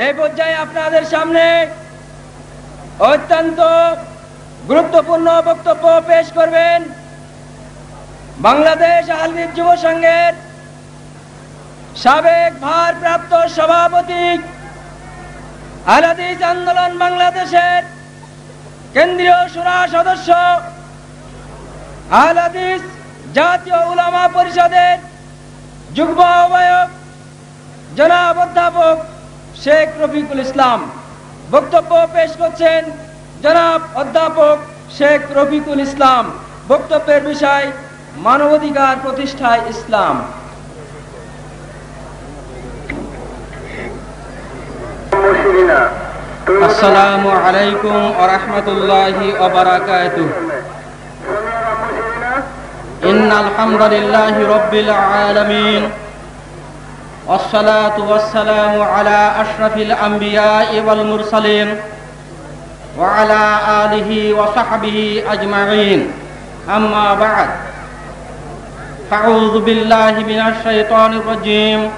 এই পর্যায়ে আপনাদের সামনে অত্যন্ত গুরুত্বপূর্ণ বক্তব্য পেশ করবেন বাংলাদেশ আহলিদ যুব সংঘের সাবেক ভারপ্রাপ্ত সভাপতি আলাদিস আন্দোলন বাংলাদেশের কেন্দ্রীয় সুরা সদস্য আলাদিস জাতীয় উলামা পরিষদের যুগ্ম আহ্বায়ক জনাব অধ্যাপক শেখ রফিকুল ইসলাম। বক্তব্য পেশ করছেন জনাব অধ্যাপক শেখ রফিকুল ইসলাম। বক্তব্যের বিষয়, মানবাধিকার প্রতিষ্ঠায় ইসলাম। আসসালামু আলাইকুম আরহামতুল্লাহি ইন্নাল হামদুলিল্লাহি রব্বিল আলামিন। والصلاة والسلام على أشرف الأنبياء والمرسلين وعلى آله وصحبه أجمعين. أما بعد فأعوذ بالله من الشيطان الرجيم.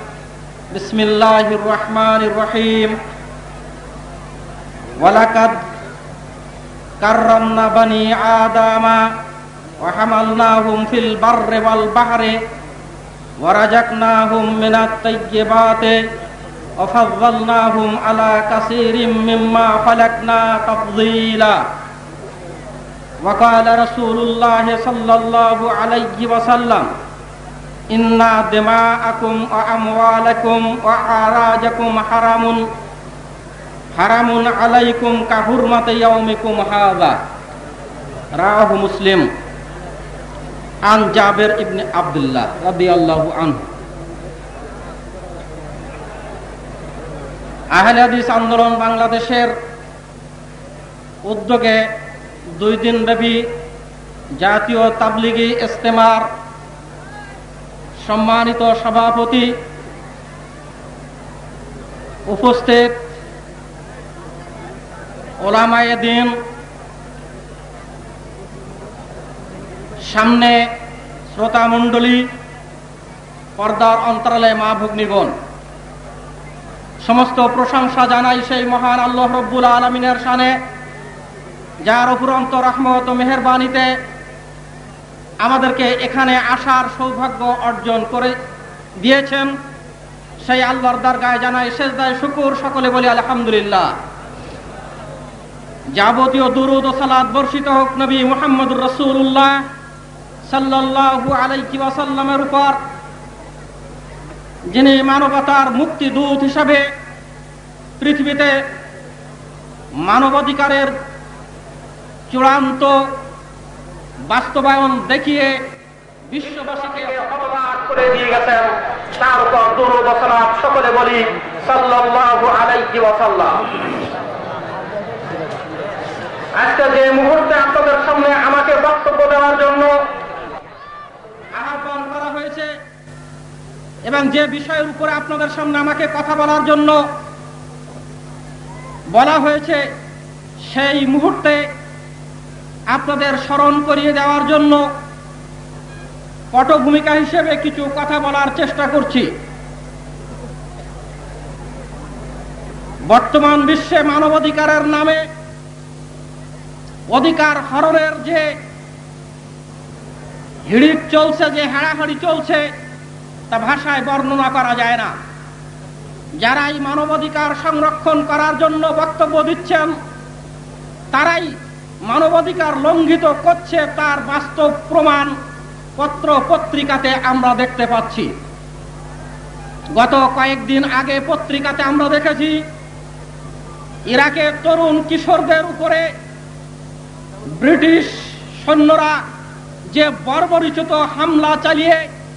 بسم الله الرحمن الرحيم. ولقد كرمنا بني آدم وحملناهم في البر والبحر ورزقناهم من الطيبات وفضلناهم على كثير مما خلقنا تفضيلا. وقال رسول الله صلى الله عليه وسلم، إن دماءكم وأموالكم وأعراضكم حرام حرام عليكم كحرمة يومكم هذا. رواه مسلم. আন জাবের ইবনে আবদুল্লাহ রবি আল্লাহ আনহু। আহলে হাদিস আন্দোলন বাংলাদেশের উদ্যোগে দুই দিন দিনব্যাপী জাতীয় তাবলিগী ইস্তেমার সম্মানিত সভাপতি উপস্থিত ওলামায় দিন সামনে শ্রোতা মণ্ডলী, পর্দার অন্তরালে মা ভগ্নিগণ, সমস্ত প্রশংসা জানাই সেই মহান আল্লাহ রব্বুল আলমিনের সানে যার অপুরন্ত রহমত মেহরবানিতে আমাদেরকে এখানে আসার সৌভাগ্য অর্জন করে দিয়েছেন। সেই আল্লাহর দরগায় জানাই শেষদায় শুকুর সকলে বলি আলহামদুলিল্লাহ। যাবতীয় দুরুদ ও সালাদ বর্ষিত হোক নবী মোহাম্মদুর রসুল্লাহ সাল্লাল্লাহু আলাইহি ওয়াসাল্লামের উপর, যিনি মানবতার মুক্তি দূত হিসাবে পৃথিবীতে মানবাধিকারের চূড়ান্ত বাস্তবায়ন দেখিয়ে বিশ্ববাসীকে হতবাক করে দিয়ে গেছেন, তার উপর সকলে বলি, সাল্লাল্লাহু আলাইহি আজকে যে মুহূর্তে আপনাদের সামনে আমাকে বক্তব্য দেওয়ার জন্য আহ্বান করা হয়েছে এবং যে বিষয়ের উপরে আপনাদের সামনে আমাকে কথা বলার জন্য বলা হয়েছে, সেই মুহূর্তে আপনাদের স্মরণ করিয়ে দেওয়ার জন্য পটভূমিকা হিসেবে কিছু কথা বলার চেষ্টা করছি। বর্তমান বিশ্বে মানবাধিকারের নামে অধিকার হরণের যে হিড়িক চলছে, যে হাড়াহাড়ি চলছে তা ভাষায় বর্ণনা করা যায় না। যারাই মানবাধিকার সংরক্ষণ করার জন্য বক্তব্য দিচ্ছেন, তারাই মানবাধিকার লঙ্ঘিত করছে তার বাস্তব প্রমাণ পত্র পত্রিকাতে আমরা দেখতে পাচ্ছি। গত কয়েকদিন আগে পত্রিকাতে আমরা দেখেছি, ইরাকের তরুণ কিশোরদের উপরে ব্রিটিশ সৈন্যরা যে বর্বরিচিত হামলা চালিয়ে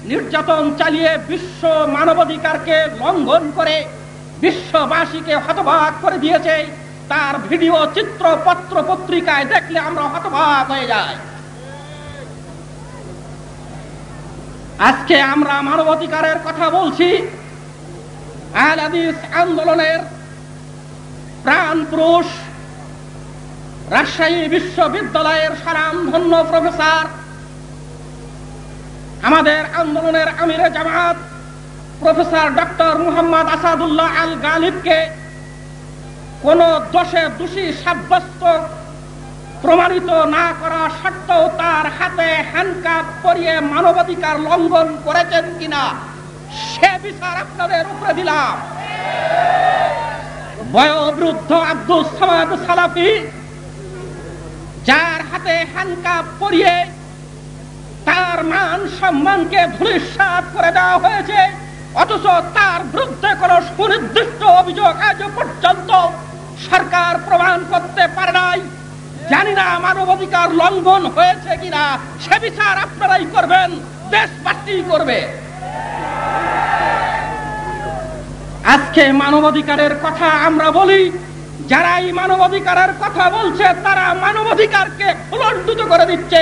নির্যাতন চালিয়ে বিশ্ব মানবাধিকারকে লঙ্ঘন করে বিশ্ববাসীকে হতবাক করে দিয়েছে। তার ভিডিও চিত্র পত্র পত্রিকায় দেখলে আমরা হতবাক হয়ে যাই। আজকে আমরা মানবাধিকারের কথা বলছি। আন্দোলনের প্রাণ পুরুষ রাজশাহী বিশ্ববিদ্যালয়ের সারাম ধন্য প্রফেসর আমাদের আন্দোলনের আমিরে জামাত, প্রফেসর ডক্টর মুহাম্মদ আসাদুল্লাহ আল গালিবকে কোন দোষে দোষী সাব্যস্ত, প্রমাণিত না করা সত্ত্বেও তার হাতে হ্যান্ডকাপ পরিয়ে মানবাধিকার লঙ্ঘন করেছেন কিনা, সে বিচার আপনাদের উপরে দিলাম। বয়োবৃদ্ধ আব্দুল সালাফি, যার হাতে হ্যান্ডকাপ পরিয়ে তার মান সম্মানকে ধূলিসাৎ করে দেওয়া হয়েছে। অথচ তার বিরুদ্ধে কোন সুনির্দিষ্ট অভিযোগ আজ পর্যন্ত সরকার প্রমাণ করতে পারে নাই। জানি না মানবাধিকার লঙ্ঘন হয়েছে কিনা, সে বিচার আপনারাই করবেন, দেশবাসী করবে। আজকে মানবাধিকারের কথা আমরা বলি যারা এই মানবাধিকারের কথা বলছে, তারা মানবাধিকারকে উলন্ডিত করে দিচ্ছে।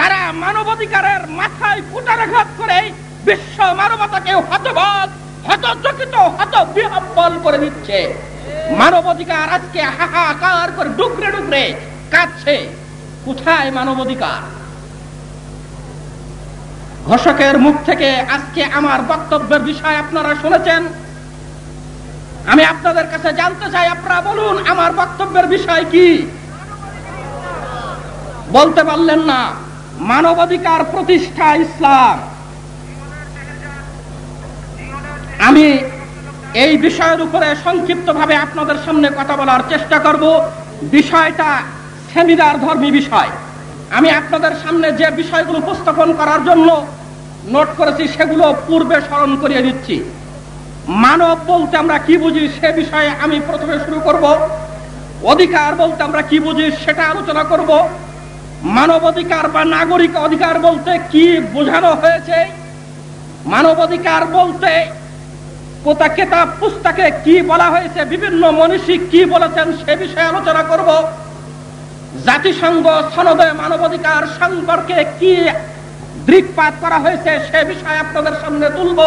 তারা মানবাধিকারের মাথায় কুটারাঘাত করে বিশ্ব মানবতাকে হতবাদ হতচকিত হত বিহব্বল করে দিচ্ছে। মানবাধিকার আজকে হাহাকার করে ডুকরে ডুকরে কাঁদছে। কোথায় মানবাধিকার? ঘোষকের মুখ থেকে আজকে আমার বক্তব্যের বিষয় আপনারা শুনেছেন। আমি আপনাদের কাছে জানতে চাই, আপনারা বলুন, আমার বক্তব্যের বিষয় কি? বলতে পারলেন না। মানবাধিকার প্রতিষ্ঠা ইসলাম। আমি এই বিষয়ের উপরে সংক্ষিপ্ত ভাবে আপনাদের সামনে কথা বলার চেষ্টা করব। বিষয়টা সেমিনার ধর্মী বিষয়। আমি আপনাদের সামনে যে বিষয়গুলো উপস্থাপন করার জন্য নোট করেছি, সেগুলো পূর্বে স্মরণ করিয়ে দিচ্ছি। মানব বলতে আমরা কি বুঝি, সে বিষয়ে আমি প্রথমে শুরু করব। অধিকার বলতে আমরা কি বুঝি, সেটা আলোচনা করব। মানব অধিকার বা নাগরিক অধিকার বলতে কি বোঝানো হয়েছে? মানবাধিকার বলতে কোথা কেতাব পুস্তকে কি বলা হয়েছে, বিভিন্ন মনীষী কি বলেছেন সে বিষয়ে আলোচনা করব। জাতিসংঘ সনদে মানবাধিকার সম্পর্কে কি দৃকপাত করা হয়েছে সে বিষয়ে আপনাদের সামনে তুলব।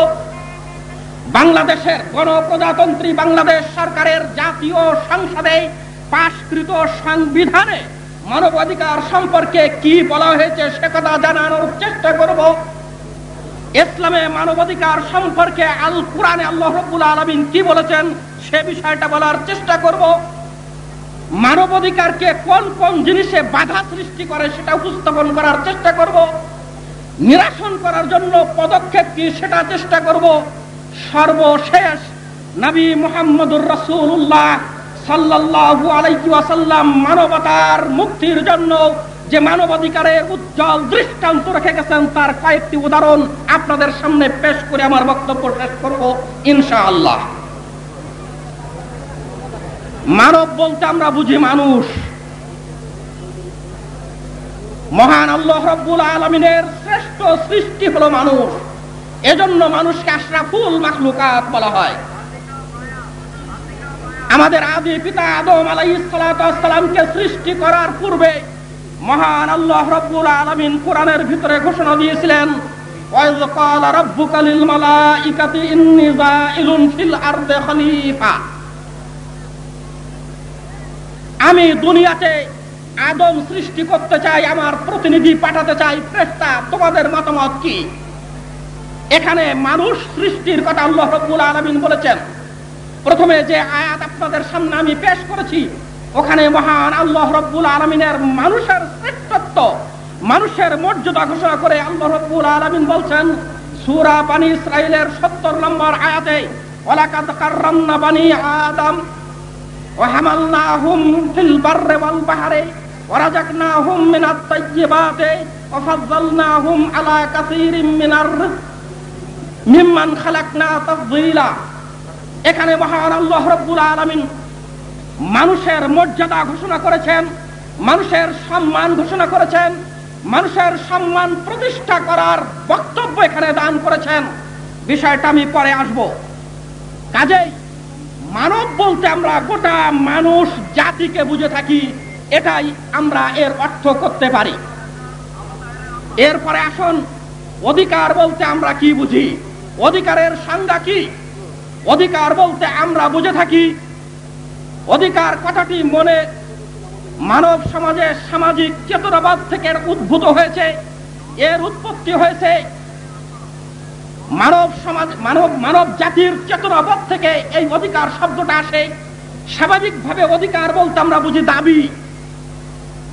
বাংলাদেশের গণপ্রজাতন্ত্রী বাংলাদেশ সরকারের জাতীয় সংসদে পাশকৃত সংবিধানে মানবাধিকার সম্পর্কে কি বলা হয়েছে সে কথা জানানোর চেষ্টা করব। ইসলামে মানবাধিকার সম্পর্কে আল কোরআনে আল্লাহ রব্বুল আলমিন কি বলেছেন সে বিষয়টা বলার চেষ্টা করব। মানবাধিকারকে কোন কোন জিনিসে বাধা সৃষ্টি করে সেটা উপস্থাপন করার চেষ্টা করব। নিরাসন করার জন্য পদক্ষেপ কি সেটা চেষ্টা করব। সর্বশেষ নবী মোহাম্মদুর রসুল্লাহ সাল্লাল্লাহু আলাইহি ওয়াসাল্লাম মানবতার মুক্তির জন্য যে মানবাধিকারের উজ্জ্বল দৃষ্টান্ত রেখে গেছেন, তার কয়েকটি উদাহরণ আপনাদের সামনে পেশ করে আমার বক্তব্য শেষ করব, ইনশাআল্লাহ। মানব বলতে আমরা বুঝি মানুষ। মহান আল্লাহ রব্বুল আলমিনের শ্রেষ্ঠ সৃষ্টি হলো মানুষ। এজন্য মানুষকে আশরাফুল মাখলুকাত বলা হয়। আমাদের আদি পিতা আদম আলাইসালামকে সৃষ্টি করার পূর্বে মহান আল্লাহ রব্বুল আলমিন কোরআনের ভিতরে ঘোষণা দিয়েছিলেন আমি দুনিয়াতে আদম সৃষ্টি করতে চাই, আমার প্রতিনিধি পাঠাতে চাই ফ্রেস্তা তোমাদের মতামত কি? এখানে মানুষ সৃষ্টির কথা আল্লাহ রব্বুল আলমিন বলেছেন। প্রথমে যে আয়াত আপনাদের সামনে আমি পেশ করেছি, ওখানে মহান আল্লাহ রব্বুল আলমিনের মানুষের শ্রেষ্ঠত্ব, মানুষের মর্যাদা ঘোষণা করে আল্লাহ রব্বুল আলমিন বলছেন, সুরা বানি ইসরায়েলের সত্তর নম্বর আয়াতে ওলাকাত আদম ফিল বাররে আলা মিনার মিম্মান খালাকনা তাফযীলা এখানে মহান আল্লাহ রব্বুল আলমিন মানুষের মর্যাদা ঘোষণা করেছেন, মানুষের সম্মান ঘোষণা করেছেন, মানুষের সম্মান প্রতিষ্ঠা করার বক্তব্য এখানে দান করেছেন। বিষয়টা আমি পরে আসব। কাজেই মানব বলতে আমরা গোটা মানুষ জাতিকে বুঝে থাকি, এটাই আমরা এর অর্থ করতে পারি। এরপরে আসুন, অধিকার বলতে আমরা কি বুঝি? অধিকারের সংজ্ঞা কি? অধিকার বলতে আমরা বুঝে থাকি। অধিকার কথাটি মনে মানব সমাজে সামাজিক চেতনাবাদ থেকে উদ্ভূত হয়েছে। এর উৎপত্তি হয়েছে মানব সমাজ, মানব মানব জাতির চেতনাবোধ থেকে এই অধিকার শব্দটা আসে। স্বাভাবিকভাবে অধিকার বলতে আমরা বুঝি দাবি।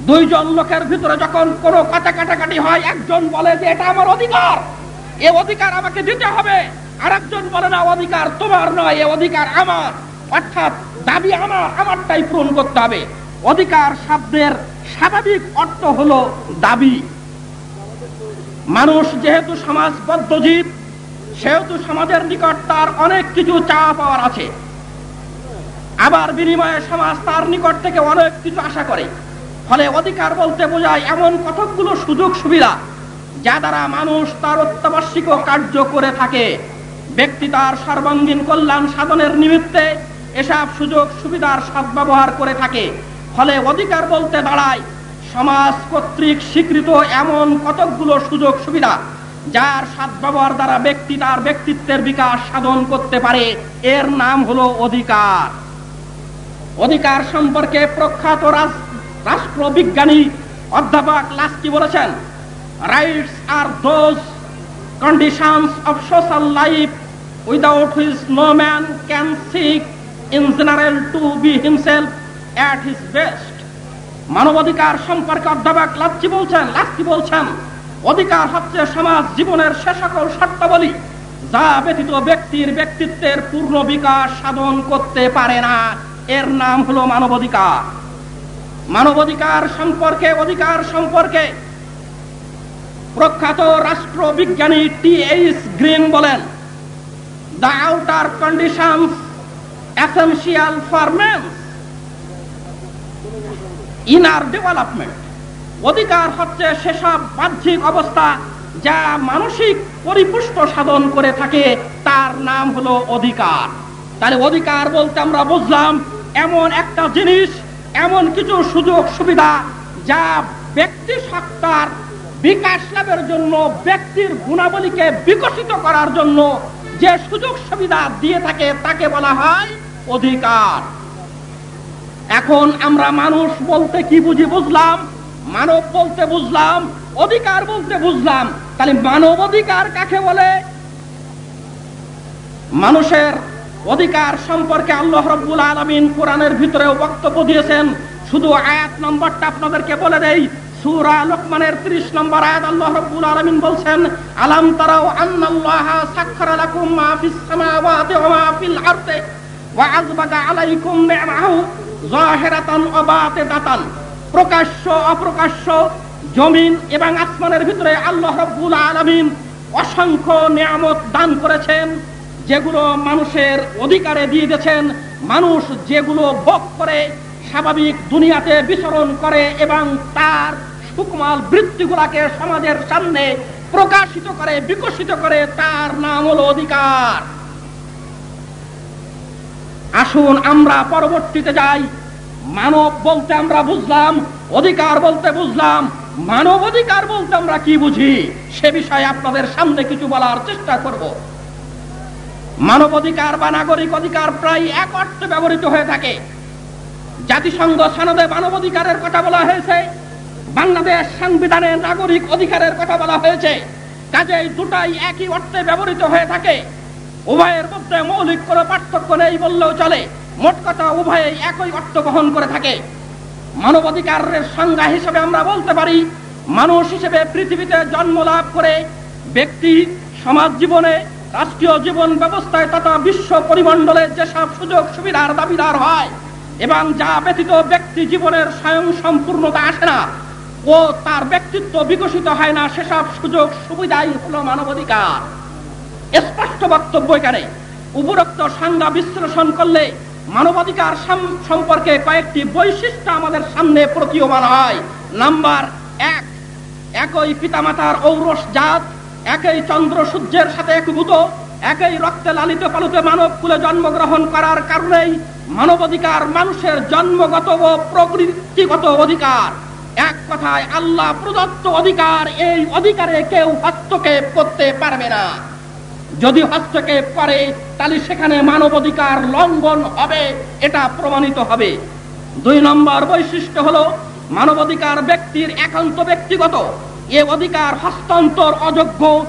দুইজন লোকের ভিতরে যখন কোনো কথা কাটাকাটি হয়, একজন বলে যে, এটা আমার অধিকার। এ অধিকার আমাকে দিতে হবে। আর একজন বলে না, অধিকার তোমার নয়, এ অধিকার আমার। অর্থাৎ দাবি আমার, আমারটাই পূরণ করতে হবে। অধিকার শব্দের স্বাভাবিক অর্থ হলো দাবি। মানুষ যেহেতু সমাজবদ্ধ জীব সেহেতু সমাজের নিকট তার অনেক কিছু চাওয়া পাওয়ার আছে। আবার বিনিময়ে সমাজ তার নিকট থেকে অনেক কিছু আশা করে। ফলে অধিকার বলতে বোঝায় এমন কতকগুলো সুযোগ সুবিধা যা দ্বারা মানুষ তার অত্যাবশ্যিক কার্য করে থাকে। ব্যক্তি তার সর্বাঙ্গীন কল্যাণ সাধনের নিমিত্তে এসব সুযোগ সুবিধার সদ্ব্যবহার করে থাকে। ফলে অধিকার বলতে দাঁড়ায়, সমাজ কর্তৃক স্বীকৃত এমন কতকগুলো সুযোগ সুবিধা যার সদ্ব্যবহার দ্বারা ব্যক্তি তার ব্যক্তিত্বের বিকাশ সাধন করতে পারে। এর নাম হলো অধিকার। অধিকার সম্পর্কে প্রখ্যাত রাষ্ট্রবিজ্ঞানী অধ্যাপক লাস্কি বলেছেন rights are those conditions of social life without which no man can seek in general to be himself at his best মানবাধিকার সম্পর্কে অধ্যাপক লাচ্ছি বলছেন লাচ্ছি বলছেন, অধিকার হচ্ছে সমাজ জীবনের সে সকল শর্তাবলী যা ব্যতীত ব্যক্তির ব্যক্তিত্বের পূর্ণ বিকাশ সাধন করতে পারে না। এর নাম হলো মানবাধিকার। মানবাধিকার সম্পর্কে, অধিকার সম্পর্কে প্রখ্যাত রাষ্ট্রবিজ্ঞানী টি এইচ গ্রিন বলেন the outer condition essential for men's inner development অধিকার হচ্ছে সেসব বাহ্যিক অবস্থা যা মানসিক পরিপুষ্ট সাধন করে থাকে, তার নাম হলো অধিকার। তাহলে অধিকার বলতে আমরা বুঝলাম, এমন একটা জিনিস, এমন কিছু সুযোগ সুবিধা যা ব্যক্তি সত্তার বিকাশ লাভের জন্য ব্যক্তির গুণাবলীকে বিকশিত করার জন্য যে সুযোগ সুবিধা দিয়ে থাকে, তাকে বলা হয় অধিকার। এখন আমরা মানুষ বলতে কি বুঝি বুঝলাম? মানব বলতে বুঝলাম, অধিকার বলতে বুঝলাম। তাহলে মানব অধিকার কাকে বলে? মানুষের অধিকার সম্পর্কে আল্লাহ রব্বুল আলমিন কোরআনের ভিতরেও বক্তব্য দিয়েছেন। শুধু আয়াত নম্বরটা আপনাদেরকে বলে দেই লোকমানের 30 নম্বর আয়াত আল্লাহ রাব্বুল আলামিন বলছেন, আলাম তারাও আন্নাল্লাহ সাখখারা লাকুম মা ফিস সামাওয়াতি ওয়া মা ফিল ওয়া আলাইকুম নি'মাহু ওয়া বাতিনাতান প্রকাশ্য, অপ্রকাশ্য জমিন এবং আসমানের ভিতরে আল্লাহ রাব্বুল আলামিন অসংখ্য নিয়ামত দান করেছেন, যেগুলো মানুষের অধিকারে দিয়ে দিয়েছেন। মানুষ যেগুলো ভোগ করে, স্বাভাবিক দুনিয়াতে বিচরণ করে এবং তার সুকুমাল বৃত্তিগুলাকে সমাজের সামনে প্রকাশিত করে, বিকশিত করে, তার নাম হলো অধিকার। আসুন আমরা পরবর্তীতে যাই। মানব বলতে আমরা বুঝলাম, অধিকার বলতে বুঝলাম। মানব অধিকার বলতে আমরা কি বুঝি, সে বিষয়ে আপনাদের সামনে কিছু বলার চেষ্টা করব। মানব অধিকার বা নাগরিক অধিকার প্রায় এক অর্থে ব্যবহৃত হয়ে থাকে। জাতিসংঘ সনদে মানব অধিকারের কথা বলা হয়েছে। বাংলাদেশ সংবিধানে নাগরিক অধিকারের কথা বলা হয়েছে। কাজেই দুটাই একই অর্থে ব্যবহৃত হয়ে থাকে। উভয়ের মধ্যে মৌলিক কোনো পার্থক্য নেই বললেও চলে। মোট কথা উভয়ে একই অর্থ বহন করে থাকে। মানবাধিকারের সংজ্ঞা হিসেবে আমরা বলতে পারি, মানুষ হিসেবে পৃথিবীতে জন্ম লাভ করে, ব্যক্তি, সমাজ জীবনে, রাষ্ট্রীয় জীবন ব্যবস্থায় তথা বিশ্ব পরিমণ্ডলে যেসব সুযোগ সুবিধার দাবিদার হয়, এবং যা ব্যতীত ব্যক্তি জীবনের স্বয়ং সম্পূর্ণতা আসে না। ও তার ব্যক্তিত্ব বিকশিত হয় না, সেসব সুযোগ সুবিধাই হল মানবাধিকার। স্পষ্ট বক্তব্য এখানে। উপরোক্ত সংজ্ঞা বিশ্লেষণ করলে মানবাধিকার সম্পর্কে কয়েকটি বৈশিষ্ট্য আমাদের সামনে প্রতীয়মান হয়। নাম্বার এক, একই পিতামাতার ঔরস জাত, একই চন্দ্র সূর্যের সাথে একভূত, একই রক্তে লালিত পালিত মানব কুলে জন্মগ্রহণ করার কারণেই মানবাধিকার মানুষের জন্মগত ও প্রকৃতিগত অধিকার। এক কথায় আল্লাহ প্রদত্ত অধিকার, এই অধিকারে কেউ হস্তক্ষেপ করতে পারবে না। যদি হস্তক্ষেপ করে, তাহলে সেখানে মানবাধিকার লঙ্ঘন হবে, এটা প্রমাণিত হবে। দুই নম্বর বৈশিষ্ট্য হলো, মানবাধিকার ব্যক্তির একান্ত ব্যক্তিগত। এ অধিকার হস্তান্তর অযোগ্য।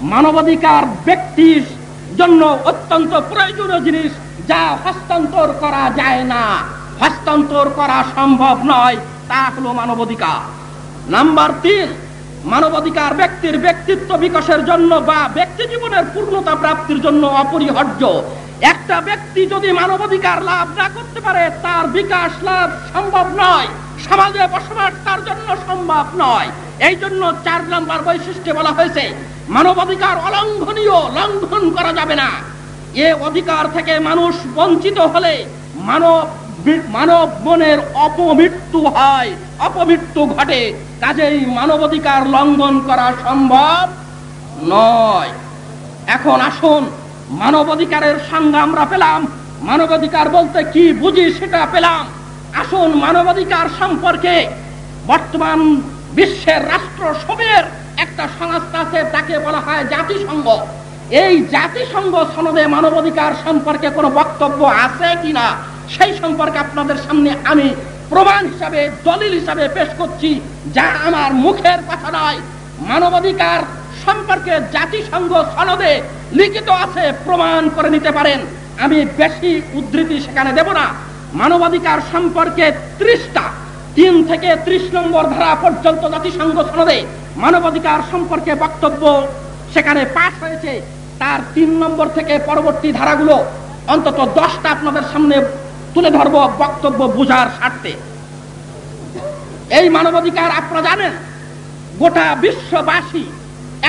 মানবাধিকার ব্যক্তির জন্য অত্যন্ত প্রয়োজনীয় জিনিস, যা হস্তান্তর করা যায় না। হস্তান্তর করা সম্ভব নয়। তা হলো মানবাধিকার। নাম্বার তিন, মানবাধিকার ব্যক্তির ব্যক্তিত্ব বিকাশের জন্য বা ব্যক্তি জীবনের পূর্ণতা প্রাপ্তির জন্য অপরিহার্য। একটা ব্যক্তি যদি মানবাধিকার লাভ না করতে পারে, তার বিকাশ লাভ সম্ভব নয়। সমাজে বসবাস তার জন্য সম্ভব নয়। এই জন্য চার নম্বর বৈশিষ্ট্যে বলা হয়েছে, মানবাধিকার অলঙ্ঘনীয়, লঙ্ঘন করা যাবে না। এ অধিকার থেকে মানুষ বঞ্চিত হলে মানব মানব মনের অপমৃত্যু হয়। অপমৃত্যু ঘটে, কাজেই মানবাধিকার লঙ্ঘন করা সম্ভব নয়। এখন আসুন, মানবাধিকারের সংজ্ঞা আমরা পেলাম। মানবাধিকার বলতে কি বুঝি সেটা পেলাম। আসুন, মানবাধিকার সম্পর্কে। বর্তমান বিশ্বের রাষ্ট্র সবের একটা সংস্থা আছে, তাকে বলা হয় জাতিসংঘ। এই জাতিসংঘ সনদে মানবাধিকার সম্পর্কে কোনো বক্তব্য আছে কিনা? সেই সম্পর্কে আপনাদের সামনে আমি প্রমাণ হিসাবে, দলিল হিসাবে পেশ করছি, যা আমার মুখের কথা নয়। মানবাধিকার সম্পর্কে জাতিসংঘ সনদে লিখিত আছে, প্রমাণ করে নিতে পারেন। আমি বেশি উদ্ধৃতি সেখানে দেব না। মানবাধিকার সম্পর্কে ত্রিশটা, তিন থেকে ত্রিশ নম্বর ধারা পর্যন্ত জাতিসংঘ সনদে মানবাধিকার সম্পর্কে বক্তব্য সেখানে পাশ হয়েছে। তার তিন নম্বর থেকে পরবর্তী ধারাগুলো অন্তত দশটা আপনাদের সামনে তুলে ধরব বক্তব্য বুঝার স্বার্থে। এই মানবাধিকার আপনারা জানেন, গোটা বিশ্ববাসী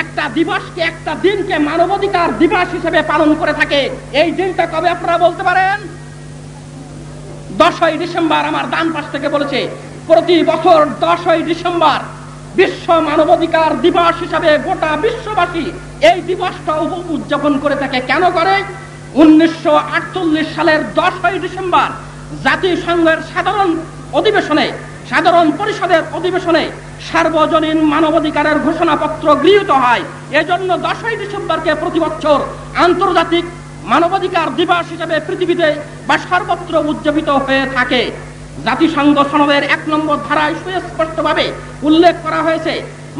একটা দিবসকে একটা দিনকে মানবাধিকার দিবস হিসেবে পালন করে থাকে। এই দিনটা কবে আপনারা বলতে পারেন? দশই ডিসেম্বর আমার ডান পাশ থেকে বলেছে, প্রতি বছর দশই ডিসেম্বর বিশ্ব মানবাধিকার দিবস হিসাবে গোটা বিশ্ববাসী এই দিবসটা উদযাপন করে থাকে। কেন করে? উনিশশো আটচল্লিশ সালের দশই ডিসেম্বর জাতিসংঘের সাধারণ অধিবেশনে, সাধারণ পরিষদের অধিবেশনে সার্বজনীন মানবাধিকারের ঘোষণাপত্র গৃহীত হয়। এজন্য দশই ডিসেম্বরকে প্রতি বছর আন্তর্জাতিক মানবাধিকার দিবস হিসেবে পৃথিবীতে বা সর্বত্র উদযাপিত হয়ে থাকে। জাতিসংঘ সনদের এক নম্বর ধারায় সুস্পষ্টভাবে উল্লেখ করা হয়েছে,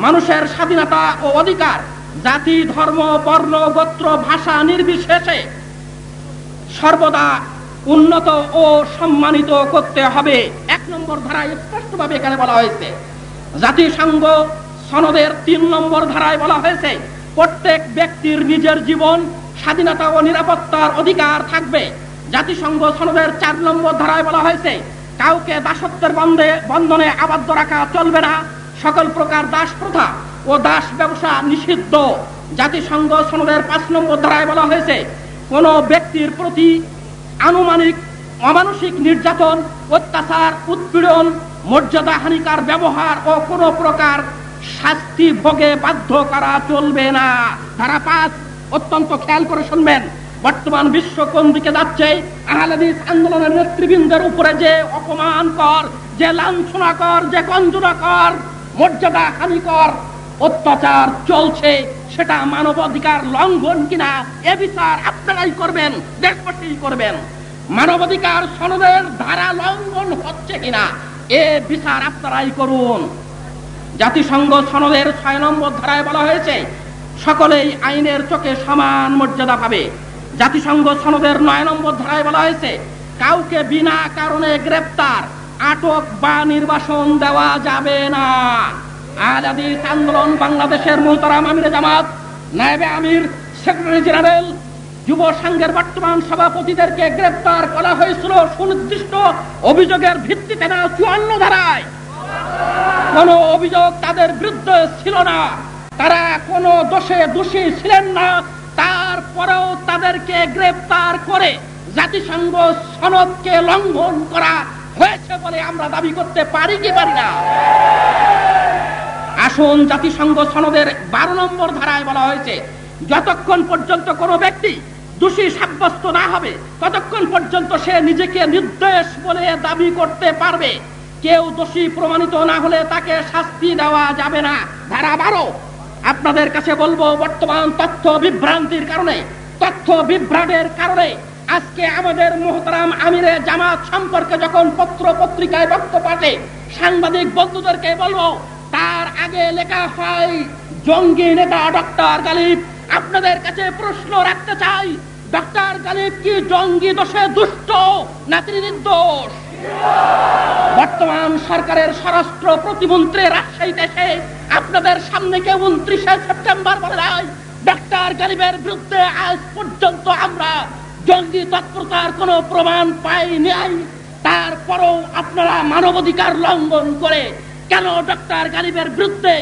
মানুষের স্বাধীনতা ও অধিকার, জাতি, ধর্ম, বর্ণ, গোত্র, ভাষা নির্বিশেষে সর্বদা উন্নত ও সম্মানিত করতে হবে। এক নম্বর ধারায় স্পষ্টভাবে এখানে বলা হয়েছে, জাতিসংঘ সনদের তিন নম্বর ধারায় বলা হয়েছে, প্রত্যেক ব্যক্তির নিজের জীবন, স্বাধীনতা ও নিরাপত্তার অধিকার থাকবে। জাতিসংঘ সনদের চার নম্বর ধারায় বলা হয়েছে, কাউকে দাসত্বের বন্ধে বন্ধনে আবদ্ধ রাখা চলবে না। সকল প্রকার দাস প্রথা ও দাস ব্যবসা নিষিদ্ধ। জাতিসংঘ সনদের পাঁচ নম্বর ধারায় বলা হয়েছে কোন ব্যক্তির প্রতি আনুমানিক অমানসিক নির্যাতন, অত্যাচার, উৎপীড়ন, মর্যাদা হানিকার ব্যবহার ও কোন প্রকার শাস্তি ভোগে বাধ্য করা চলবে না। ধারা পাঁচ, অত্যন্ত খেয়াল করে শুনবেন। বর্তমান বিশ্ব কোন দিকে যাচ্ছে? আহলাদিস আন্দোলনের নেতৃবৃন্দের উপরে যে অপমান কর, যে লাঞ্ছনা কর, যে গঞ্জনা কর, মর্যাদা হানিকর অত্যাচার চলছে, সেটা মানবাধিকার লঙ্ঘন কিনা, এ বিচার আপনারাই করবেন দেশবাসী করবেন। মানবাধিকার সনদের ধারা লঙ্ঘন হচ্ছে কিনা, এ বিচার আপনারাই করুন। জাতিসংঘ সনদের ছয় নম্বর ধারায় বলা হয়েছে, সকলেই আইনের চোখে সমান মর্যাদা পাবে জাতিসংঘ সনদের নয় নম্বর ধারায় বলা হয়েছে, কাউকে বিনা কারণে গ্রেপ্তার, আটক বা নির্বাসন দেওয়া যাবে না। আন্দোলন বাংলাদেশের মোহতারাম আমির জামাত আমির সেক্রেটারি জেনারেল যুব সংঘের বর্তমান সভাপতিদেরকে গ্রেপ্তার করা হয়েছিল সুনির্দিষ্ট অভিযোগের ভিত্তিতে না, চুয়ান্ন ধারায়। অভিযোগ তাদের বিরুদ্ধে ছিল না। তারা কোন দোষে দোষী ছিলেন না। তারপরেও তাদেরকে গ্রেপ্তার করে জাতিসংঘ সনদকে লঙ্ঘন করা হয়েছে বলে আমরা দাবি করতে পারি কি পারি না। আসুন জাতিসংঘ সনদের বারো নম্বর ধারায় বলা হয়েছে, যতক্ষণ পর্যন্ত কোনো ব্যক্তি দোষী সাব্যস্ত না হবে, ততক্ষণ পর্যন্ত সে নিজেকে নির্দেশ বলে দাবি করতে পারবে। কেউ দোষী প্রমাণিত না হলে তাকে শাস্তি দেওয়া যাবে না। ধারা বারো, আপনাদের কাছে বলব, বর্তমান তথ্য বিভ্রান্তির কারণে, তথ্য বিভ্রাটের কারণে আজকে আমাদের মোহতারাম আমিরে জামাত সম্পর্কে যখন পত্র পত্রিকায় বক্তব্য পাঠে সাংবাদিক বন্ধুদেরকে বলব তার আগে লেখা হয়, জঙ্গি নেতা ডক্টর গালিব। আপনাদের কাছে প্রশ্ন রাখতে চাই, ডক্টর গালিব কি জঙ্গি দোষে দুষ্ট, না তিনি নির্দোষ বর্তমান সরকারের স্বরাষ্ট্র প্রতিমন্ত্রী রাজশাহী দেশে আপনাদের সামনে কে উনত্রিশে সেপ্টেম্বর বলে নাই ডক্টর গালিবের বিরুদ্ধে আজ পর্যন্ত আমরা জঙ্গি তৎপরতার কোন প্রমাণ পাই নাই তারপরও আপনারা মানবাধিকার লঙ্ঘন করে কেন ডক্টর গালিবের বিরুদ্ধে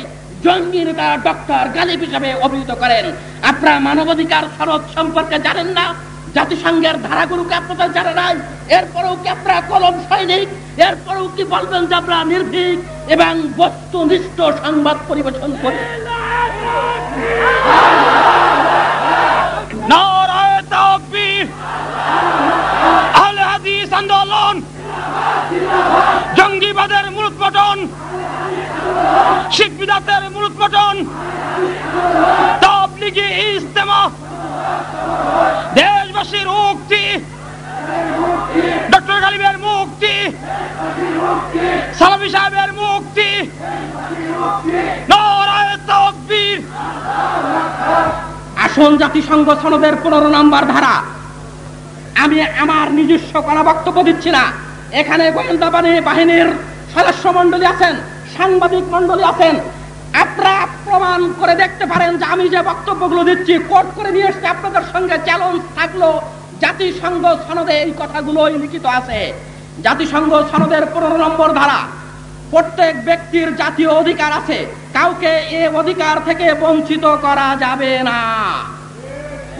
জঙ্গি নেতা ডক্টর গালিব হিসাবে অভিহিত করেন? আপনারা মানবাধিকার শরৎ সম্পর্কে জানেন না? জাতিসংঘের ধারাগুলোকে আপনাদের জানা নাই। এরপরেও কি আপনারা কলম সৈনিক এরপরেও কি বলবেন যে আমরা নির্ভীক এবং বস্তুনিষ্ঠ সংবাদ পরিবেশন করি? আন্দোলন। জঙ্গিবাদের মূলোৎপাটন শিখ বিদাতের মূলোৎপাটন তাবলিগি ইজতেমা? দেশবাসীর মুক্তি। ডক্টর গালিবের মুক্তি। সালামি সাহেবের মুক্তি। আসল জাতিসংঘ সনদের পনেরো নম্বর ধারা। আমি আমার নিজস্ব কোনো বক্তব্য দিচ্ছি না। এখানে গোয়েন্দা বাহিনী- বাহিনীর সদস্য মন্ডলী আছেন। সাংবাদিক মন্ডলী আছেন, আপনারা প্রমাণ করে দেখতে পারেন যে আমি যে বক্তব্যগুলো দিচ্ছি কোর্ট করে নিয়ে এসছে আপনাদের সঙ্গে চ্যালেঞ্জ থাকল। জাতিসংঘ সনদে এই কথাগুলোই লিখিত আছে। জাতিসংঘ সনদের পনেরো নম্বর ধারা, প্রত্যেক ব্যক্তির জাতীয় অধিকার আছে, কাউকে এ অধিকার থেকে বঞ্চিত করা যাবে না।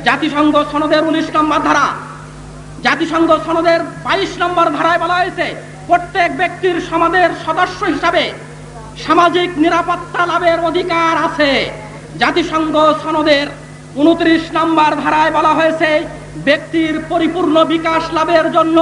জাতিসংঘ সনদের উনিশ নম্বর ধারা, জাতিসংঘ সনদের বাইশ নম্বর ধারায় বলা হয়েছে, প্রত্যেক ব্যক্তির সমাজের সদস্য হিসাবে সামাজিক নিরাপত্তা লাভের অধিকার আছে। জাতিসংঘ সনদের উনত্রিশ নম্বর ধারায় বলা হয়েছে, ব্যক্তির পরিপূর্ণ বিকাশ লাভের জন্য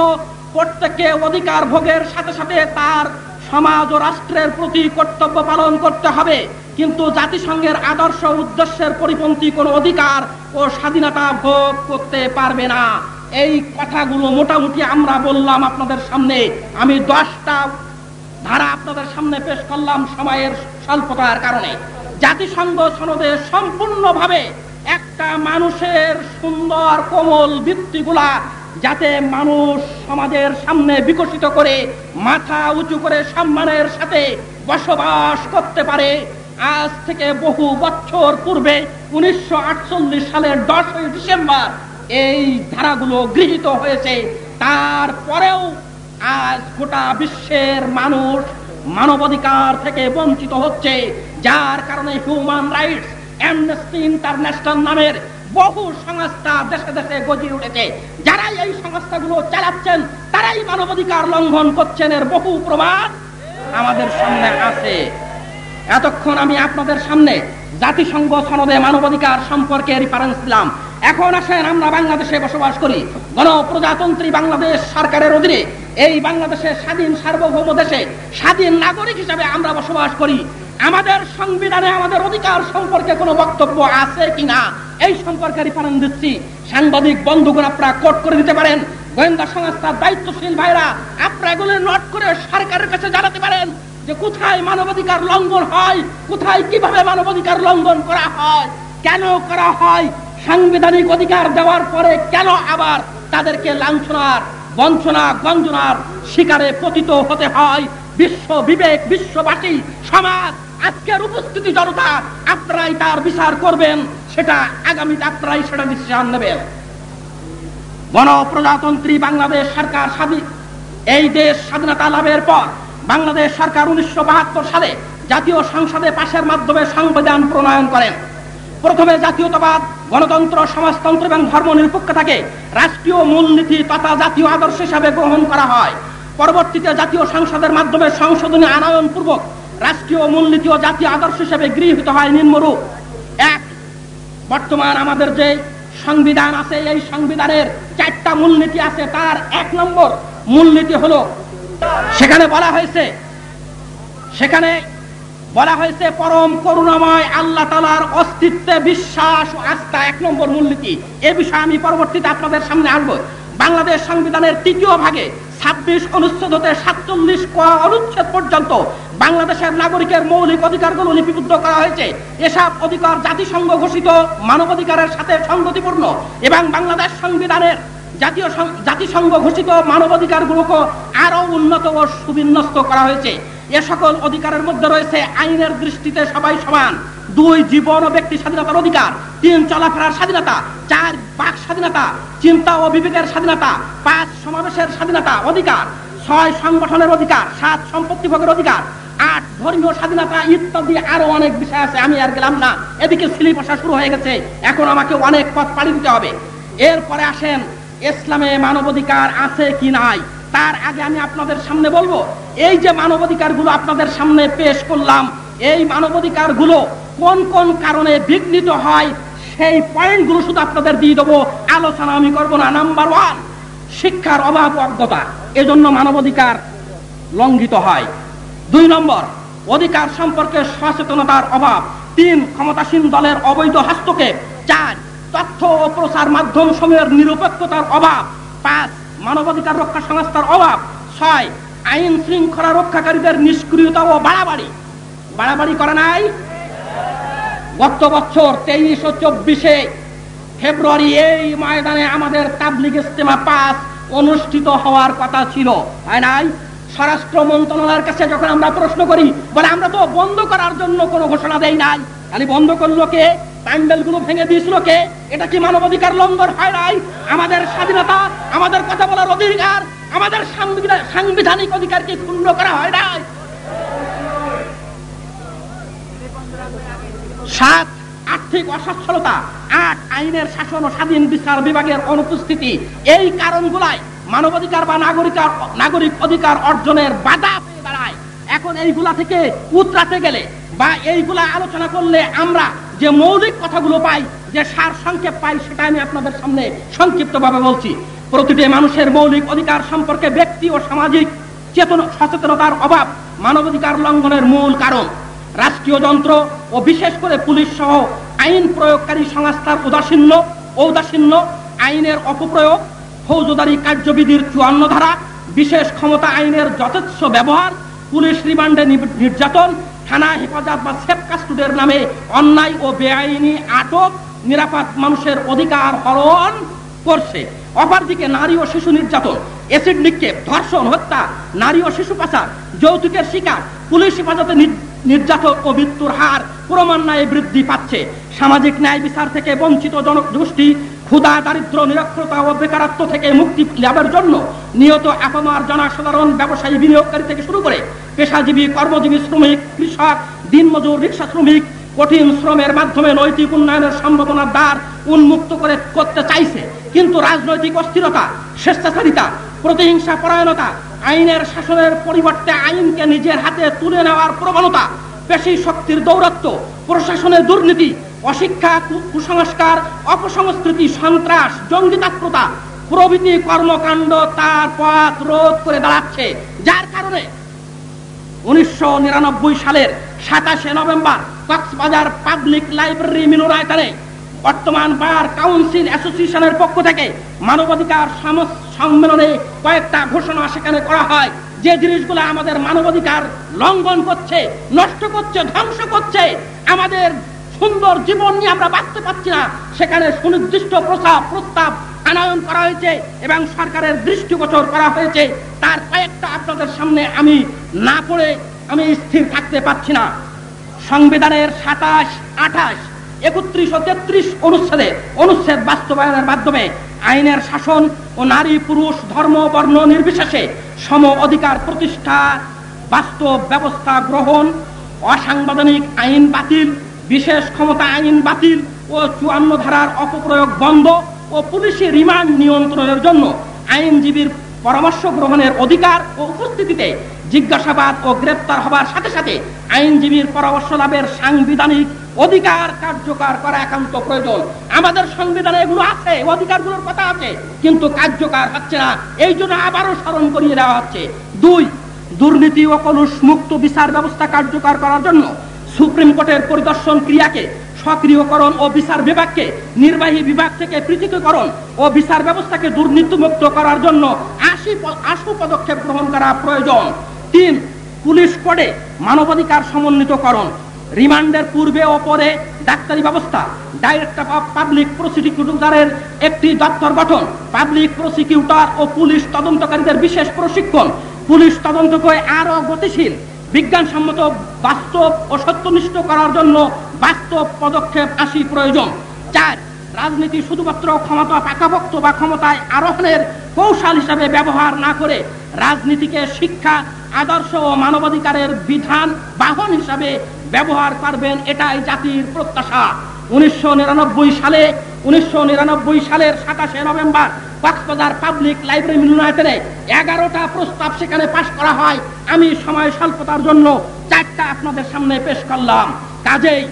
প্রত্যেককে অধিকার ভোগের সাথে সাথে তার সমাজ ও রাষ্ট্রের প্রতি কর্তব্য পালন করতে হবে। কিন্তু জাতিসংঘের আদর্শ উদ্দেশ্যের পরিপন্থী কোনো অধিকার ও স্বাধীনতা ভোগ করতে পারবে না। এই কথাগুলো মোটামুটি আমরা বললাম আপনাদের সামনে। আমি দশটা ধারা আপনাদের সামনে পেশ করলাম সময়ের স্বল্পতার কারণে। জাতিসংঘ সনদে সম্পূর্ণভাবে একটা মানুষের সুন্দর কোমল ভিত্তিগুলা যাতে মানুষ সমাজের সামনে বিকশিত করে, মাথা উঁচু করে সম্মানের সাথে বসবাস করতে পারে, আজ থেকে বহু বছর পূর্বে উনিশশো আটচল্লিশ সালের দশই ডিসেম্বর এই ধারাগুলো গৃহীত হয়েছে। তারপরেও আজ গোটা বিশ্বের মানুষ মানবাধিকার থেকে বঞ্চিত হচ্ছে, যার কারণে হিউম্যান রাইটস অ্যামনেস্টি ইন্টারন্যাশনাল নামের বহু সংস্থা দেশে দেশে গজিয়ে উঠেছে। যারাই এই সংস্থাগুলো চালাচ্ছেন, তারাই মানবাধিকার লঙ্ঘন করছেন এর বহু প্রমাণ আমাদের সামনে আছে। এতক্ষণ আমি আপনাদের সামনে জাতিসংঘ সনদে মানবাধিকার সম্পর্কে রেফারেন্স দিলাম। এখন আসেন আমরা বাংলাদেশে বসবাস করি। গণপ্রজাতন্ত্রী বাংলাদেশ সরকারের অধীনে এই বাংলাদেশের স্বাধীন সার্বভৌম দেশে স্বাধীন নাগরিক হিসাবে আমরা বসবাস করি। আমাদের সংবিধানে আমাদের অধিকার সম্পর্কে কোনো বক্তব্য আছে কিনা এই সম্পর্কে রেফারেন্স দিচ্ছি। সাংবাদিক বন্ধুগণ আপনারা কোট করে দিতে পারেন। গোয়েন্দা সংস্থার দায়িত্বশীল ভাইরা আপনারা এগুলো নোট করে সরকারের কাছে জানাতে পারেন। যে কোথায় মানবাধিকার লঙ্ঘন হয়, কোথায় কীভাবে মানবাধিকার লঙ্ঘন করা হয়, কেন করা হয়, সাংবিধানিক অধিকার দেওয়ার পরে কেন আবার তাদেরকে লাঞ্ছনার, বঞ্চনা, গঞ্জনার শিকারে পতিত হতে হয়? বিশ্ব বিবেক, বিশ্ববাসী, সমাজ, আজকের উপস্থিতি জনতা আপনারাই তার বিচার করবেন, সেটা আগামীতে আপনারাই সেটা ডিসিশন নেবেন। গণপ্রজাতন্ত্রী বাংলাদেশ সরকার স্বাধীন এই দেশ স্বাধীনতা লাভের পর বাংলাদেশ সরকার উনিশশো বাহাত্তর সালে জাতীয় সংসদে পাশের মাধ্যমে সংবিধান প্রণয়ন করেন। প্রথমে জাতীয়তাবাদ, গণতন্ত্র, সমাজতন্ত্র এবং ধর্ম নিরপেক্ষতাকে রাষ্ট্রীয় মূলনীতি তথা জাতীয় আদর্শ হিসাবে গ্রহণ করা হয়। পরবর্তীতে জাতীয় সংসদের মাধ্যমে সংশোধনী আনয়ন পূর্বক রাষ্ট্রীয় মূলনীতি ও জাতীয় আদর্শ হিসেবে গৃহীত হয় নিম্নরূপ এক, বর্তমান আমাদের যে সংবিধান আছে, এই সংবিধানের চারটা মূলনীতি আছে, তার এক নম্বর মূলনীতি হলো সেখানে বলা হয়েছে, সেখানে বলা হয়েছে, পরম করুণাময় আল্লাহ তালার অস্তিত্বে বিশ্বাস ও আস্থা এক নম্বর মূলনীতি। এ বিষয়ে আমি পরবর্তীতে আপনাদের সামনে আসব। বাংলাদেশ সংবিধানের তৃতীয় ভাগে ছাব্বিশ অনুচ্ছেদ হতে সাতচল্লিশ ক অনুচ্ছেদ পর্যন্ত বাংলাদেশের নাগরিকের মৌলিক অধিকারগুলো লিপিবদ্ধ করা হয়েছে। এসব অধিকার জাতিসংঘ ঘোষিত মানবাধিকারের সাথে সংগতিপূর্ণ এবং বাংলাদেশ সংবিধানের জাতীয় জাতিসংঘ ঘোষিত মানবাধিকারগুলোকে আরও উন্নত ও সুবিন্যস্ত করা হয়েছে। এ সকল অধিকারের মধ্যে রয়েছে আইনের দৃষ্টিতে সবাই সমান। দুই, জীবন ও ব্যক্তি স্বাধীনতার অধিকার। তিন, চলাফেরার স্বাধীনতা। চার, বাক স্বাধীনতা। চিন্তা ও বিবেকের স্বাধীনতা। পাঁচ, সমাবেশের স্বাধীনতা অধিকার। ছয়, সংগঠনের অধিকার। সাত, সম্পত্তি ভোগের অধিকার। আট, ধর্মীয় স্বাধীনতা ইত্যাদি আরও অনেক বিষয় আছে। আমি আর গেলাম না। এদিকে সিলি বসা শুরু হয়ে গেছে। এখন আমাকে অনেক পথ পাড়ি দিতে হবে। এরপরে আসেন ইসলামে মানবাধিকার আছে কি নাই? তার আগে আমি আপনাদের সামনে বলব, এই যে মানবাধিকারগুলো আপনাদের সামনে পেশ করলাম, এই মানবাধিকারগুলো কোন কোন কারণে বিঘ্নিত হয়, সেই পয়েন্টগুলো শুধু আপনাদের দিয়ে দেবো, আলোচনা আমি করব না। নাম্বার ওয়ান শিক্ষার অভাব অজ্ঞতা, এজন্য মানবাধিকার লঙ্ঘিত হয়। দুই নম্বর, অধিকার সম্পর্কে সচেতনতার অভাব। তিন, ক্ষমতাসীন দলের অবৈধ হস্তক্ষেপ। চার তথ্য ও প্রচার মাধ্যম সমূহের নিরপেক্ষতার অভাব, পাঁচ, মানবাধিকার রক্ষা সংস্থার অভাব, ছয়, আইন শৃঙ্খলা রক্ষাকারীদের নিষ্ক্রিয়তা ও বাড়াবাড়ি। বাড়াবাড়ি করে নাই? গত বছর তেইশ ও চব্বিশে ফেব্রুয়ারি এই ময়দানে আমাদের তাবলিগ ইস্তেমা পাস অনুষ্ঠিত হওয়ার কথা ছিল, তাই নাই? স্বরাষ্ট্র মন্ত্রণালয়ের কাছে যখন আমরা প্রশ্ন করি, বলে আমরা তো বন্ধ করার জন্য কোনো ঘোষণা দেই নাই। খালি বন্ধ করল কে? প্যান্ডেলগুলো ভেঙে দিয়েছিল কে? এটা কি মানবাধিকার লঙ্ঘন হয় নাই? আমাদের স্বাধীনতা, আমাদের কথা বলার অধিকার, আমাদের সাংবিধানিক ক্ষুণ্ণ করা হয় নাই? সাত, আর্থিক অসচ্ছলতা, আট, আইনের শাসন ও স্বাধীন বিচার বিভাগের অনুপস্থিতি। এই কারণগুলাই মানবাধিকার বা নাগরিকার, নাগরিক অধিকার অর্জনের বাধা পেয়ে দাঁড়ায় এখন এইগুলা থেকে উতরাতে গেলে বা এইগুলা আলোচনা করলে আমরা যে মৌলিক কথাগুলো পাই, যে সার সংক্ষেপ পাই, সেটা আমি আপনাদের সামনে সংক্ষিপ্ত ভাবে বলছি। প্রতিটি মানুষের মৌলিক অধিকার সম্পর্কে ব্যক্তি ও সামাজিক চেতন, সচেতনতার অভাব মানবাধিকার লঙ্ঘনের মূল কারণ। রাষ্ট্রীয় যন্ত্র ও বিশেষ করে পুলিশ সহ আইন প্রয়োগকারী সংস্থার উদাসীন্য, ঔদাসীন্য, আইনের অপপ্রয়োগ, ফৌজদারি কার্যবিধির চুয়ান্ন ধারা, বিশেষ ক্ষমতা আইনের যথেচ্ছ ব্যবহার, পুলিশ রিমান্ডে নির্যাতন থানা হেফাজত বা সেফ কাস্টুডের নামে অন্যায় ও বেআইনি আটক নিরাপদ মানুষের অধিকার হরণ করছে। অপরদিকে নারী ও শিশু নির্যাতন এসিড নিক্ষেপ, ধর্ষণ, হত্যা, নারী ও শিশু পাচার, যৌতুকের শিকার, পুলিশ হেফাজতে নির্যাতন ও মৃত্যুর হার ক্রমান্বয়ে বৃদ্ধি পাচ্ছে। সামাজিক ন্যায় বিচার থেকে বঞ্চিত জনগোষ্ঠী ক্ষুদা দারিদ্র, নিরক্ষরতা ও বেকারত্ব থেকে মুক্তি লাভের জন্য নিয়ত আপামার জনসাধারণ ব্যবসায়ী বিনিয়োগকারী থেকে শুরু করে পেশাজীবী, কর্মজীবী, শ্রমিক, কৃষক, দিনমজুর, রিক্সা শ্রমিক, কঠিন শ্রমের মাধ্যমে নৈতিক উন্নয়নের সম্ভাবনার দ্বার উন্মুক্ত করে করতে চাইছে। কিন্তু রাজনৈতিক অস্থিরতা, স্বেচ্ছাচারিতা, প্রতিহিংসা পরায়ণতা, আইনের শাসনের পরিবর্তে আইনকে নিজের হাতে তুলে নেওয়ার প্রবণতা, পেশি শক্তির দৌরত্ব প্রশাসনের দুর্নীতি, অশিক্ষা কুসংস্কার, অপসংস্কৃতি, সন্ত্রাস জঙ্গিতাত্মতা প্রভৃতি কর্মকাণ্ড তার পথ রোধ করে দাঁড়াচ্ছে। যার কারণে উনিশশো সালের সাতাশে নভেম্বর কক্সবাজার পাবলিক লাইব্রেরি বর্তমান বার কাউন্সিল অ্যাসোসিয়েশনের পক্ষ থেকে মানবাধিকার সম্মেলনে কয়েকটা ঘোষণা সেখানে করা হয়। যে জিনিসগুলো আমাদের মানবাধিকার লঙ্ঘন করছে, নষ্ট করছে, ধ্বংস করছে, আমাদের সুন্দর জীবন নিয়ে আমরা বাঁচতে পারছি না। সেখানে সুনির্দিষ্ট প্রস্তাব প্রস্তাব আনয়ন করা হয়েছে এবং সরকারের দৃষ্টিগোচর করা হয়েছে। তার কয়েকটা আপনাদের সামনে আমি না পড়ে আমি স্থির থাকতে পারছি না। সংবিধানের সাতাশ, আঠাশ, একত্রিশ ও তেত্রিশ অনুচ্ছেদে, অনুচ্ছেদ বাস্তবায়নের মাধ্যমে আইনের শাসন ও নারী, পুরুষ, ধর্ম, বর্ণ নির্বিশেষে সম অধিকার প্রতিষ্ঠা বাস্তব ব্যবস্থা গ্রহণ, অসাংবিধানিক আইন বাতিল বিশেষ ক্ষমতা আইন বাতিল ও চুয়ান্ন ধারার অপপ্রয়োগ বন্ধ ও পুলিশি রিমান্ড নিয়ন্ত্রণের জন্য আইনজীবীর পরামর্শ গ্রহণের অধিকার ও উপস্থিতিতে জিজ্ঞাসাবাদ ও গ্রেপ্তার হবার সাথে সাথে আইনজীবীর পরামর্শ লাভের সাংবিধানিক অধিকার কার্যকর করা একান্ত প্রয়োজন। আমাদের সংবিধানে এগুলো আছে অধিকারগুলোর কথা আছে, কিন্তু কার্যকর হচ্ছে না। এই জন্য আবারও স্মরণ করিয়ে দেওয়া হচ্ছে। দুই, দুর্নীতি ও কলুষ মুক্ত বিচার ব্যবস্থা কার্যকর করার জন্য সুপ্রিম কোর্টের পরিদর্শন ক্রিয়াকে সক্রিয়করণ ও বিচার বিভাগকে নির্বাহী বিভাগ থেকে পৃথকীকরণ ও বিচার ব্যবস্থাকে দুর্নীতিমুক্ত করার জন্য আশি আশু পদক্ষেপ গ্রহণ করা প্রয়োজন। তিন, পুলিশ কোডে মানবাধিকার সমন্বিতকরণ। রিমান্ডের পূর্বে ও পরে ডাক্তারি ব্যবস্থা, ডাইরেক্টর অফ পাবলিক প্রসিকিউটরের একটি দপ্তর গঠন, পাবলিক প্রসিকিউটর ও পুলিশ তদন্তকারীদের বিশেষ প্রশিক্ষণ। পুলিশ তদন্তকে আরও গতিশীল বিজ্ঞানসম্মত, বাস্তব ও সত্যনিষ্ঠ করার জন্য বাস্তব পদক্ষেপ আসি প্রয়োজন। চার, রাজনীতি শুধুমাত্র ক্ষমতা পাকাপোক্ত বা ক্ষমতায় আরোহণের কৌশল হিসাবে ব্যবহার না করে রাজনীতিকে শিক্ষা, আদর্শ ও মানবাধিকারের বিধান, বাহন হিসাবে ব্যবহার করবেন এটাই জাতির প্রত্যাশা। উনিশশো নিরানব্বই সালে, উনিশশো নিরানব্বই সালের সাতাশে নভেম্বর কক্সবাজার পাবলিক লাইব্রেরি মিলনায়তনে এগারোটা প্রস্তাব সেখানে পাশ করা হয়। আমি সময় স্বল্পতার জন্য চারটা আপনাদের সামনে পেশ করলাম। কাজেই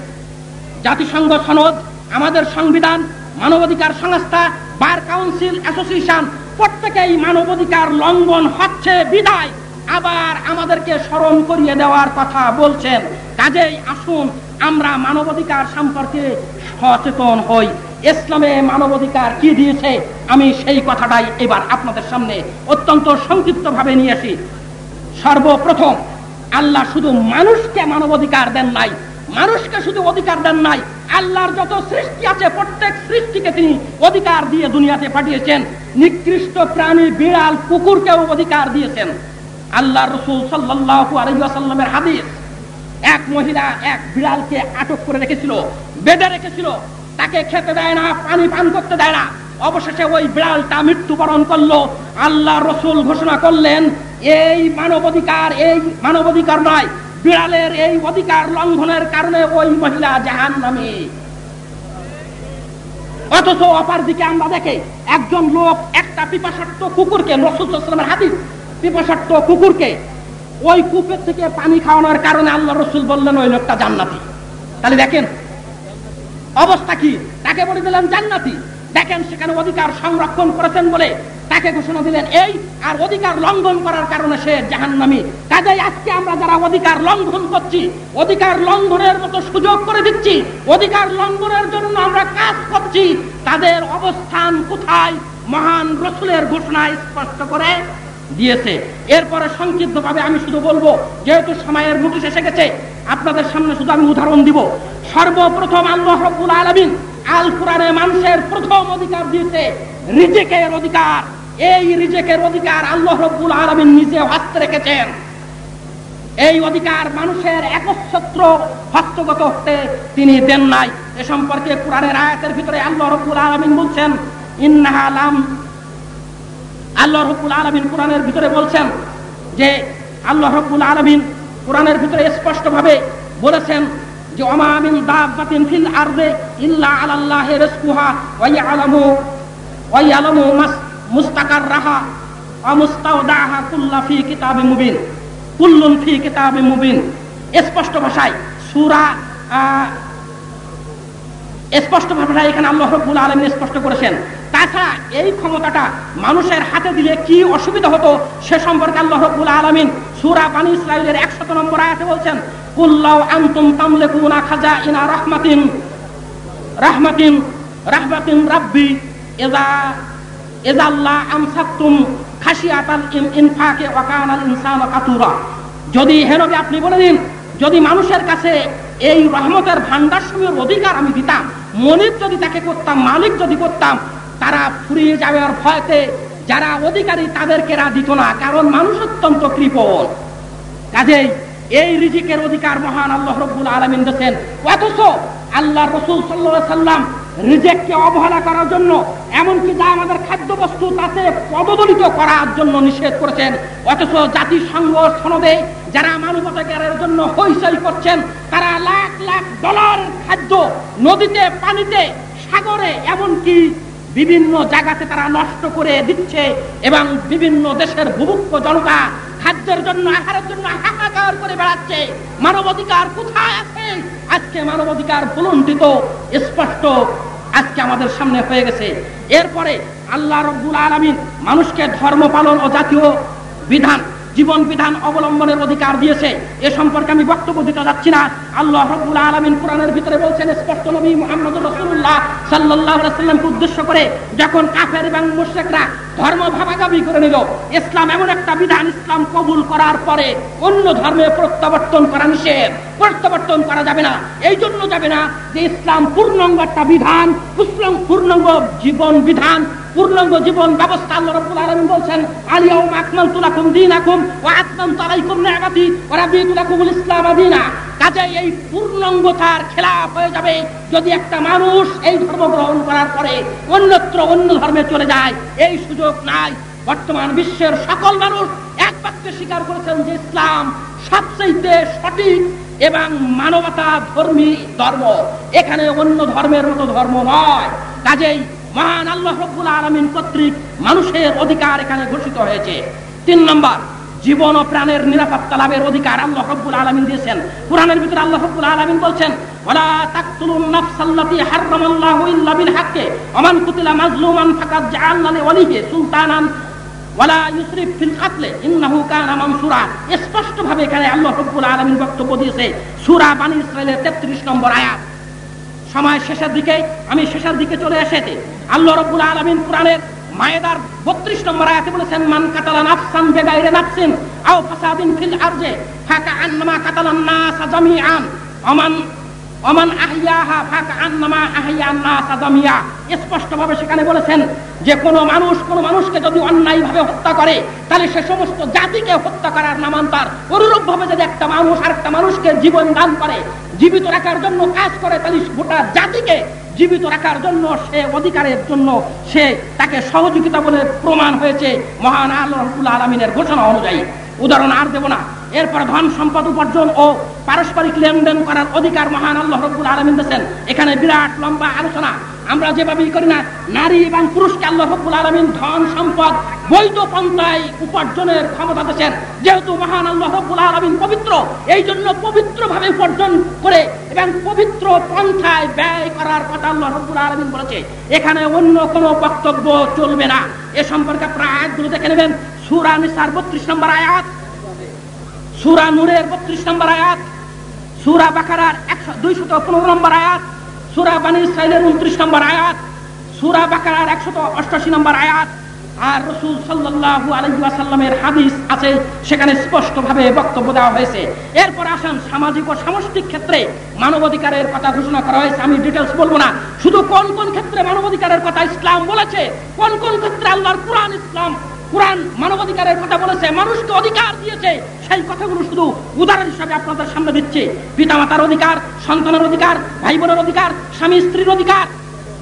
জাতিসংঘ সনদ, আমাদের সংবিধান, মানবাধিকার সংস্থা, বার কাউন্সিল অ্যাসোসিয়েশন, প্রত্যেকেই মানবাধিকার লঙ্ঘন হচ্ছে, বিদায়। আবার আমাদেরকে স্মরণ করিয়ে দেওয়ার কথা বলছেন। কাজেই আসুন, আমরা মানবাধিকার সম্পর্কে সচেতন হই। ইসলামে মানবাধিকার কি দিয়েছে? আমি সেই কথাটাই এবার আপনাদের সামনে অত্যন্ত সংক্ষিপ্ত ভাবে নিয়ে আসি। সর্বপ্রথম, আল্লাহ শুধু মানুষকে মানবাধিকার দেন নাই, মানুষকে শুধু অধিকার দেন নাই, আল্লাহর যত সৃষ্টি আছে, প্রত্যেক সৃষ্টিকে তিনি অধিকার দিয়ে দুনিয়াতে পাঠিয়েছেন। নিকৃষ্ট প্রাণী, বিড়াল, কুকুরকেও অধিকার দিয়েছেন। আল্লাহ রসুল সাল্লাহ আলাইসাল্লামের হাদিস, এক মহিলা এক বিড়ালকে আটক করে রেখেছিল। বেঁধে রেখেছিল। তাকে খেতে দেয় না, পানি পান করতে দেয় না। অবশেষে ওই বিড়ালটা মৃত্যুবরণ করল। আল্লাহ রসুল ঘোষণা করলেন, এই মানবাধিকার এই মানবাধিকার নয়, বিড়ালের এই অধিকার লঙ্ঘনের কারণে ওই মহিলা জাহান নামে অথচ অপার দিকে আমরা দেখে একজন লোক একটা পিপাসার্থ কুকুরকে রসুলের হাদিস, পিপাসার্থ কুকুরকে ওই কূপের থেকে পানি খাওয়ানোর কারণে আল্লাহ রসুল বললেন, ওই লোকটা জান্নাতি। তাহলে দেখেন অবস্থা কি? তাকে বলে দিলেন জান্নাতি। দেখেন সেখানে অধিকার সংরক্ষণ করেছেন বলে তাকে ঘোষণা দিলেন এই, আর অধিকার লঙ্ঘন করার কারণে সে জাহান্নামী। কাজেই আজকে আমরা যারা অধিকার লঙ্ঘন করছি, অধিকার লঙ্ঘনের মতো সুযোগ করে দিচ্ছি, অধিকার লঙ্ঘনের জন্য আমরা কাজ করছি, তাদের অবস্থান কোথায়? মহান রসুলের ঘোষণায় স্পষ্ট করে দিয়েছে। এরপরে সংক্ষিপ্ত ভাবে আমি শুধু বলব, যেহেতু সময়ের নোটিশ এসে গেছে আপনাদের সামনে শুধু আমি উদাহরণ দিব। সর্বপ্রথম আল্লাহ রব্বুল আলমিন আল কোরআনে মানুষের প্রথম অধিকার দিয়েছে রিজেকের অধিকার। এই রিজেকের অধিকার আল্লাহ রব্বুল আলমিন নিজে হাতে রেখেছেন। এই অধিকার মানুষের একচ্ছত্র হস্তগত হতে তিনি দেন নাই। এ সম্পর্কে কোরআনের আয়াতের ভিতরে আল্লাহ রব্বুল আলমিন বলছেন, ইন্নাহা আলাম আল্লাহ রব্বুল আলমিন কোরআনের ভিতরে বলছেন যে, আল্লাহ রব্বুল আলমিন কোরআনের ভিতরে স্পষ্ট ভাবে বলেছেন যে অমামিন দাবাতিন ফিল আরদে ইল্লা আলাল্লাহি রিজকুহা ওয়া ইয়ালামু ওয়া ইয়ালামু মাস মুস্তাওদাহা কুল্লা ফি কিতাবে মুবিন, কুল্লুন ফি কিতাবে মুবিন। স্পষ্ট ভাষায় সূরা স্পষ্ট ভাষায় এখানে আল্লাহ রব্বুল আলামিন স্পষ্ট করেছেন। তাছাড়া এই ক্ষমতাটা মানুষের হাতে দিলে কি অসুবিধা হতো সে সম্পর্কে আল্লাহ রব্বুল আলামিন সূরা বানী ইসরাইলের 100 নম্বর আয়াতে বলছেন কুল্লাউ আনতুম তামলিকুনা খাজাইনা রাহমাতিন রাহমাতিন রাহমাতিন রাব্বি, ইযা আল্লাহ আমসাকতুম খাশিয়াতাল ইনফাকে ওয়া কানাল ইনসানু কাতুরা। যদি হেনবি আপনি বলে দিন, যদি মানুষের কাছে এই রহমতের ভান্ডার সময়ের অধিকার আমি দিতাম, মনিব যদি তাকে করতাম, মালিক যদি করতাম তারা ফুরিয়ে যাওয়ার ভয়তে যারা অধিকারী তাদেরকে রা দিত না, কারণ মানুষ অত্যন্ত কৃপণ কাজেই এই রিজিকের অধিকার মহান আল্লাহ রব্বুল আলমিন দিচ্ছেন অথচ আল্লাহ রসুল সাল্লা সাল্লাম রিজেককে অবহেলা করার জন্য এমনকি যা আমাদের খাদ্য বস্তু তাতে পদদলিত করার জন্য নিষেধ করেছেন। অথচ জাতিসংঘ সনদে যারা মানবাধিকারের জন্য হইচই করছেন, তারা লাখ লাখ ডলার খাদ্য নদীতে, পানিতে, সাগরে, এমনকি বিভিন্ন জায়গাতে তারা নষ্ট করে দিচ্ছে এবং বিভিন্ন দেশের ভুভুক্ষ জনতা খাদ্যের জন্য, আহারের জন্য হাহাকার করে বেড়াচ্ছে। মানবাধিকার কোথায় আছে? আজকে মানবাধিকার ভুলন্টিত স্পষ্ট আজকে আমাদের সামনে হয়ে গেছে। এরপরে আল্লাহ রব্বুল আলমিন মানুষকে ধর্ম পালন ও জাতীয় বিধান জীবন বিধান অবলম্বনের অধিকার দিয়েছে। এ সম্পর্কে আমি বক্তব্য দিতে যাচ্ছি না। আল্লাহ রব্বুল আলমিন কোরআনের ভিতরে বলছেন, স্পষ্ট নবী মোহাম্মদ রসুল্লাহ সাল্লাহ সাল্লামকে উদ্দেশ্য করে যখন কাফের এবং মুশ্রেকরা ধর্ম ভাগাভাগি করে নিল, ইসলাম এমন একটা বিধান ইসলাম কবুল করার পরে অন্য ধর্মে প্রত্যাবর্তন করা নিষেধ। প্রত্যাবর্তন করা যাবে না। এই জন্য যাবে না যে ইসলাম পূর্ণাঙ্গ একটা বিধান পূর্ণাঙ্গ জীবন বিধান পূর্ণাঙ্গ জীবন ব্যবস্থা আল্লাহ রাব্বুল আলামিন বলছেন আলিয়াউম আকমালতু লাকুম দীনাকুম ওয়া আতমামতু আলাইকুম নি'মাতি ওয়া রাদিতু লাকুমুল ইসলাম দীনা। কাজে এই পূর্ণাঙ্গতার খেলাফ হয়ে যাবে যদি একটা মানুষ এই ধর্ম গ্রহণ করার পরে অন্যত্র অন্য ধর্মে চলে যায়। এই সুযোগ নাই। বর্তমান বিশ্বের সকল মানুষ এক বাক্যে স্বীকার করেছেন যে ইসলাম সবচেয়ে সঠিক এবং মানবতা ধর্মী ধর্ম। এখানে অন্য ধর্মের মতো ধর্ম নয়। কাজেই মহান আল্লাহ রব্বুল আলমিন কর্তৃক মানুষের অধিকার এখানে ঘোষিত হয়েছে। তিন নম্বর, জীবন ও প্রাণের নিরাপত্তা লাভের অধিকার আল্লাহ রব্বুল আলমিন দিয়েছেন। কোরআনের ভিতরে আল্লাহ রব্বুল আলমিন বলছেন, ওয়ালা তাকতুলুন নাফসাল্লাতী হারামাল্লাহু ইল্লা বিল কুতিলা মাজলুমান ফাকাদ জাআলনা সুলতানান, ওয়ালা ইউসরিফ ফিল কাতলে ইন্নাহু কানা মানসুরা। স্পষ্ট ভাবে এখানে আল্লাহ রব্বুল আলামিন বক্তব্য দিয়েছে, সূরা বানী ইসরাইলের 33 নম্বর আয়াত। সময় শেষের দিকে, আমি শেষের দিকে চলে এসেছি। আল্লাহ রব্বুল আলামিন মায়েদার 32 নম্বর আয়াতে বলেছেন, মান বিগাইরি নাফসিন আও ফাসাদিন ফিল আরজে ফাকা আন্নামা কাতালান নাস জামিআন আমান অমান আহিয়াহা ফাঁক আন্নামা নাস জামিয়া সেখানে বলেছেন যে, কোনো মানুষ, কোনো মানুষকে যদি অন্যায় ভাবে হত্যা করে, তাহলে সে সমস্ত জাতিকে হত্যা করার নামান্তর। অনুরূপ ভাবে যদি একটা মানুষ আর একটা মানুষকে জীবন দান করে, জীবিত রাখার জন্য কাজ করে, তাহলে গোটা জাতিকে জীবিত রাখার জন্য, সে অধিকারের জন্য সে তাকে সহযোগিতা বলে প্রমাণ হয়েছে মহান আল্লাহ আলমিনের ঘোষণা অনুযায়ী। উদাহরণ আর দেব না। এরপর ধন সম্পদ উপার্জন ও পারস্পরিক লেনদেন করার অধিকার মহান আল্লাহ রব্বুল আলমিন দিয়েছেন। এখানে বিরাট লম্বা আলোচনা। আমরা যেভাবেই করি না, নারী এবং পুরুষকে আল্লাহ রব্বুল আলমিন ধন সম্পদ, বৈধ পন্থায় উপার্জনের ক্ষমতা দিয়েছেন। যেহেতু মহান আল্লাহ রব্বুল আলমিন পবিত্র এই জন্য পবিত্র ভাবে উপার্জন করে এবং পবিত্র পন্থায় ব্যয় করার কথা আল্লাহ রব্বুল আলমিন বলেছে। এখানে অন্য কোনো বক্তব্য চলবে না। এ সম্পর্কে প্রায় দেখে নেবেন। সুরা নিসার বত্রিশ নম্বর আয়াত, সুরা নূরের বত্রিশ নম্বর আয়াত, সুরা বাকারার একশো দুইশত পনেরো নম্বর আয়াত, সুরা বানী ইসরাইলের উনত্রিশ নম্বর আয়াত, সুরা বাকারার একশত অষ্টাশি নম্বর আয়াত। আর রসুল সাল্লাহু আলহিসাল্লামের হাদিস আছে, সেখানে স্পষ্ট ভাবে বক্তব্য দেওয়া হয়েছে। এরপর আসেন সামাজিক ও সামষ্টিক ক্ষেত্রে মানবাধিকারের কথা ঘোষণা করা হয়েছে। আমি ডিটেলস বলব না। শুধু কোন কোন ক্ষেত্রে মানবাধিকারের কথা ইসলাম বলেছে, কোন কোন ক্ষেত্রে আল্লাহর কোরআন ইসলাম কোরআন মানবাধিকারের কথা বলেছে, মানুষকে অধিকার দিয়েছে। সেই কথাগুলো শুধু উদাহরণ হিসাবে আপনাদের সামনে দিচ্ছে। পিতামাতার অধিকার, সন্তানের অধিকার ভাই বোনের অধিকার, স্বামী স্ত্রীর অধিকার,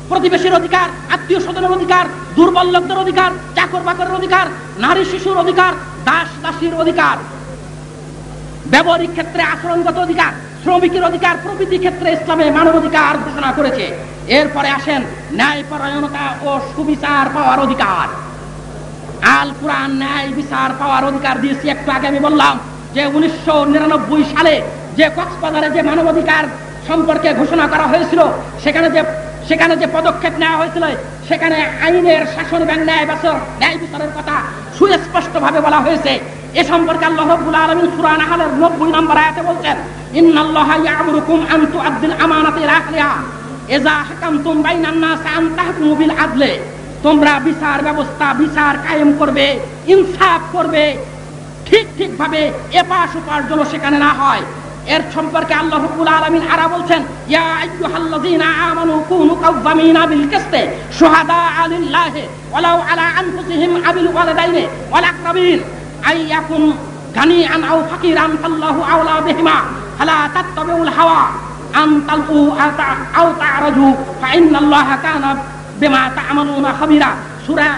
প্রতিবেশীর অধিকার, আত্মীয় স্বজনের অধিকার, দুর্বল লোকদের অধিকার, চাকর বাকরের অধিকার, নারী শিশুর অধিকার, দাস দাসীর অধিকার, ব্যবহারিক ক্ষেত্রে আচরণগত অধিকার, শ্রমিকের অধিকার, প্রভৃতি ক্ষেত্রে ইসলামে মানবাধিকার ঘোষণা করেছে। এরপরে আসেন ন্যায় ন্যায়পরায়ণতা ও সুবিচার পাওয়ার অধিকার। আল কোরআন ন্যায় বিচার পাওয়ার অধিকার দিয়েছি একটু আগে আমি বললাম যে উনিশশো নিরানব্বই সালে যে কক্সবাজারে যে মানবাধিকার সম্পর্কে ঘোষণা করা হয়েছিল, সেখানে যে সেখানে যে পদক্ষেপ নেওয়া হয়েছিল, সেখানে আইনের শাসন এবং ন্যায় বিচার ন্যায় বিচারের কথা সুস্পষ্ট ভাবে বলা হয়েছে। এ সম্পর্কে আল্লাহ রাব্বুল আলামিন সূরা নাহলের 90 নম্বর আয়াতে বলছেন, ইন্নাল্লাহা ইয়া'মুরুকুম আমানাতি ইযা হাকামতুম বাইনান বিল তোমরা বিচার ব্যবস্থা, বিচার কায়েম করবে, ইনসাফ করবে। ঠিক ঠিক ভাবে এপাশ ওপাশ যেন সেখানে না হয়। এর সম্পর্কে আল্লাহ রাব্বুল আলামিন আরা বলছেন, ইয়া আইয়ুহাল্লাযীনা আমানু কুনু কাওয়ামিনা বিল কিসতি শুহাদা লিল্লাহি ওয়ালাউ আলা আনফুসিহিম আবিল ওয়ালিদাইনি ওয়াল আকরাবিন। আই ইয়াকুন গানিআন আও ফাকিরান ফাল্লাহু আওলা বিহিমা ফালা তাত্তাবিউল হাওয়া আন তালকু আও তা'রাজু, ফাইন্নাল্লাহা কানা বিমা তা'মালুনা খাবিরা। সূরা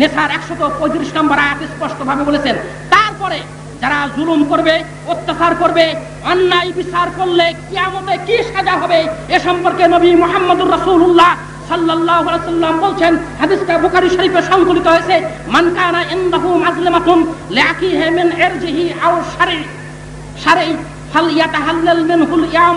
নেসার 135 নম্বর আয়াত স্পষ্ট ভাবে বলেছেন, তারপরে যারা জুলুম করবে, অত্যাচার করবে, অন্যায় বিচার করলে কিয়ামতে কি সাজা হবে এ সম্পর্কে নবী মোহাম্মদুর আলাইহি সাল্লাম বলছেন, হাদিসটা বুখারী শরীফে সংকলিত হয়েছে, মান কানা ইনদাহু মাজলামাতুন লিআকিহি মিন ইরজিহি আও শারি শারি ফালইয়াতাহাল্লাল মিনহুল ইয়াম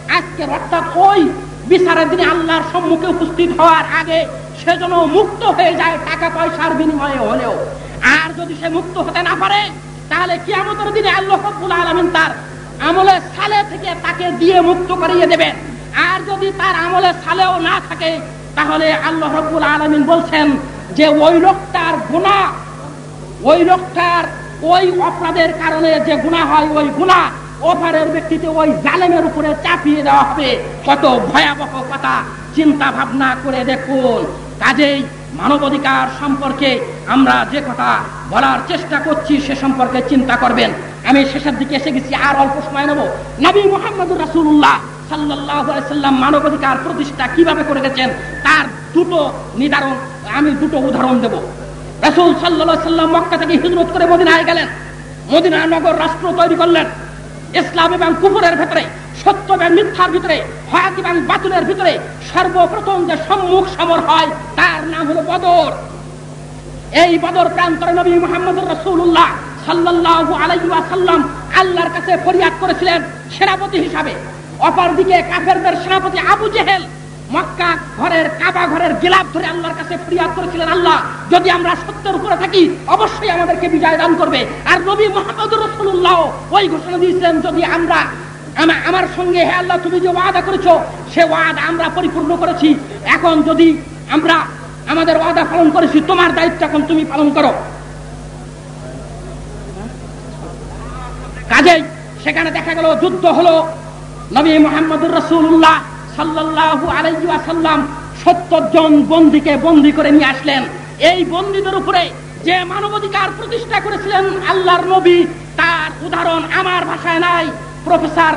আজকে অর্থাৎ ওই বিচারের দিনে আল্লাহর সম্মুখে উপস্থিত হওয়ার আগে সে যেন মুক্ত হয়ে যায় টাকা পয়সার বিনিময়ে হলেও। আর যদি সে মুক্ত হতে না পারে, তাহলে কিয়ামতের দিনে আল্লাহ রব্বুল আলামিন তার আমলে সালে থেকে তাকে দিয়ে মুক্ত করিয়ে দেবেন। আর যদি তার আমলে সালেও না থাকে, তাহলে আল্লাহ রব্বুল আলমিন বলছেন যে ওই লোকটার গুনাহ, ওই লোকটার ওই অপরাধের কারণে যে গুণা হয়, ওই গুণা ওপারের ব্যক্তিতে ওই জালেমের উপরে চাপিয়ে দেওয়া হবে। কত ভয়াবহ কথা। চিন্তা ভাবনা করে দেখুন। কাজেই মানবাধিকার সম্পর্কে আমরা যে কথা বলার চেষ্টা করছি, সে সম্পর্কে চিন্তা করবেন। আমি শেষের দিকে এসে গেছি, আর অল্প সময় নেব। নবী মোহাম্মদুর আলাইহি সাল্লাম মানবাধিকার প্রতিষ্ঠা কীভাবে করে গেছেন, তার দুটো নিদারণ, আমি দুটো উদাহরণ দেব। রাসূল সাল্লাল্লাহু সাল্লাম মক্কা থেকে হিজরত করে মদিনায় গেলেন। মদিনা নগর রাষ্ট্র তৈরি করলেন। ইসলাম এবং কুপুরের ভেতরে, সত্য এবং মিথ্যার ভিতরে, হয়াত এবং বাতুলের ভিতরে সর্বপ্রথম যে সম্মুখ সমর হয়, তার নাম হলো বদর। এই বদর প্রান্তরে নবী মোহাম্মদ রসুল্লাহ সাল্লাল্লাহু আলাইহি ওয়াসাল্লাম আল্লাহর কাছে ফরিয়াদ করেছিলেন সেনাপতি হিসাবে। অপরদিকে কাফেরদের সেনাপতি আবু জেহেল মক্কা ঘরের, কাবা ঘরের গিলাপ ধরে আল্লাহর কাছে ফরিয়াদ করেছিলেন আল্লাহ। যদি আমরা সত্যের উপরে থাকি, অবশ্যই আমাদেরকে বিজয় দান করবে। আর নবী মোহাম্মদ রসুল্লাহ ওই ঘোষণা দিয়েছিলেন, যদি আমরা আমার সঙ্গে, হে আল্লাহ, তুমি যে ওয়াদা করেছ, সে ওয়াদা আমরা পরিপূর্ণ করেছি। এখন যদি আমরা আমাদের ওয়াদা পালন করেছি, তোমার দায়িত্ব এখন তুমি পালন করো। কাজেই সেখানে দেখা গেল, যুদ্ধ হলো নবী মোহাম্মদুর রসুল্লাহ সাল্লাল্লাহু আলাইহি ওয়াসাল্লাম সত্তর জন বন্দীকে বন্দী করে নিয়ে আসলেন। এই বন্দীদের উপরে যে মানবাধিকার প্রতিষ্ঠা করেছিলেন আল্লাহর নবী, তার উদাহরণ আমার ভাষায় নাই। প্রফেসর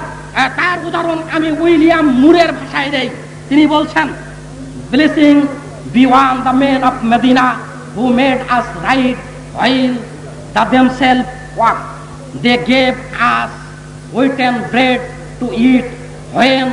তার উদাহরণ আমি উইলিয়াম মুরের ভাষায় দেই। তিনি বলছেন, blessing be one the men of Medina who made us right while the themselves walk. They gave us wheaten bread to eat when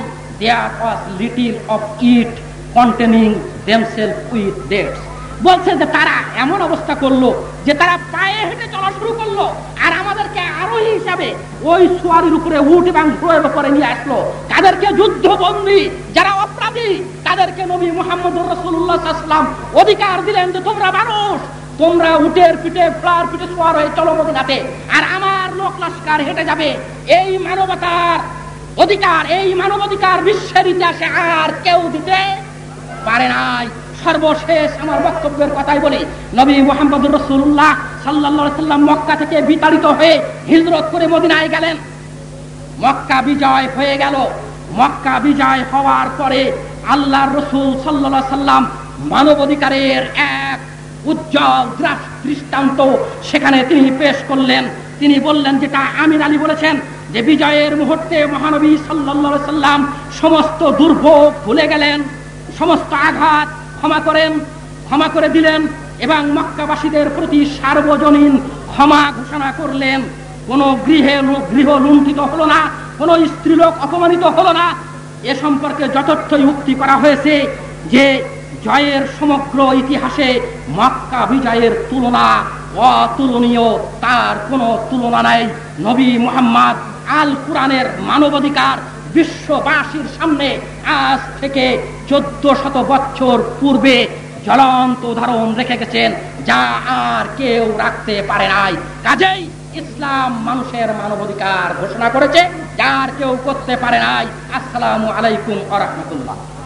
there was little of it containing themselves with dates. বলছে যে তারা এমন অবস্থা করল যে তারা পায়ে হেঁটে চলা শুরু করল। আর আমাদেরকে আরোহী হিসাবে ওই সোয়ারির উপরে উঠ এবং ঘোড়ের উপরে নিয়ে আসলো। তাদেরকে যুদ্ধবন্দী, যারা অপরাধী, তাদেরকে নবী মোহাম্মদ রসুল্লাহাম অধিকার দিলেন যে তোমরা মানুষ, তোমরা উটের পিঠে, ফ্লার পিঠে সোয়ার হয়ে চলো মদিনাতে, আর আমার লোক লস্কার হেঁটে যাবে। এই মানবতার অধিকার, এই মানবাধিকার বিশ্বের ইতিহাসে আর কেউ দিতে পারে নাই। সর্বশেষ আমার বক্তব্যের কথাই বলি, নবী মোহাম্মদ রসুল্লাহ সাল্লাহ সাল্লাম মক্কা থেকে বিতাড়িত হয়ে হিজরত করে মদিনায় গেলেন। মক্কা বিজয় হয়ে গেল। মক্কা বিজয় হওয়ার পরে আল্লাহ রসুল সাল্লাহ সাল্লাম মানব অধিকারের এক উজ্জ্বল দৃষ্টান্ত সেখানে তিনি পেশ করলেন। তিনি বললেন, যেটা আমির আলী বলেছেন যে বিজয়ের মুহূর্তে মহানবী সাল্লাহ সাল্লাম সমস্ত দুর্ভোগ ভুলে গেলেন, সমস্ত আঘাত ক্ষমা করেন, ক্ষমা করে দিলেন এবং মক্কাবাসীদের প্রতি সার্বজনীন ক্ষমা ঘোষণা করলেন। কোনো গৃহে গৃহ লুণ্ঠিত হলো না, কোন স্ত্রীলোক অপমানিত হলো না। এ সম্পর্কে যথার্থই উক্তি করা হয়েছে যে জয়ের সমগ্র ইতিহাসে মক্কা বিজয়ের তুলনা অতুলনীয়, তার কোনো তুলনা নাই। নবী মোহাম্মদ আল কোরআনের মানবাধিকার বিশ্ববাসীর সামনে আজ থেকে চোদ্দ শত বছর পূর্বে জ্বলন্ত উদাহরণ রেখে গেছেন, যা আর কেউ রাখতে পারে নাই। কাজেই ইসলাম মানুষের মানবাধিকার ঘোষণা করেছে যার কেউ করতে পারে নাই। আসসালামু আলাইকুম আ রহমতুল্লাহ।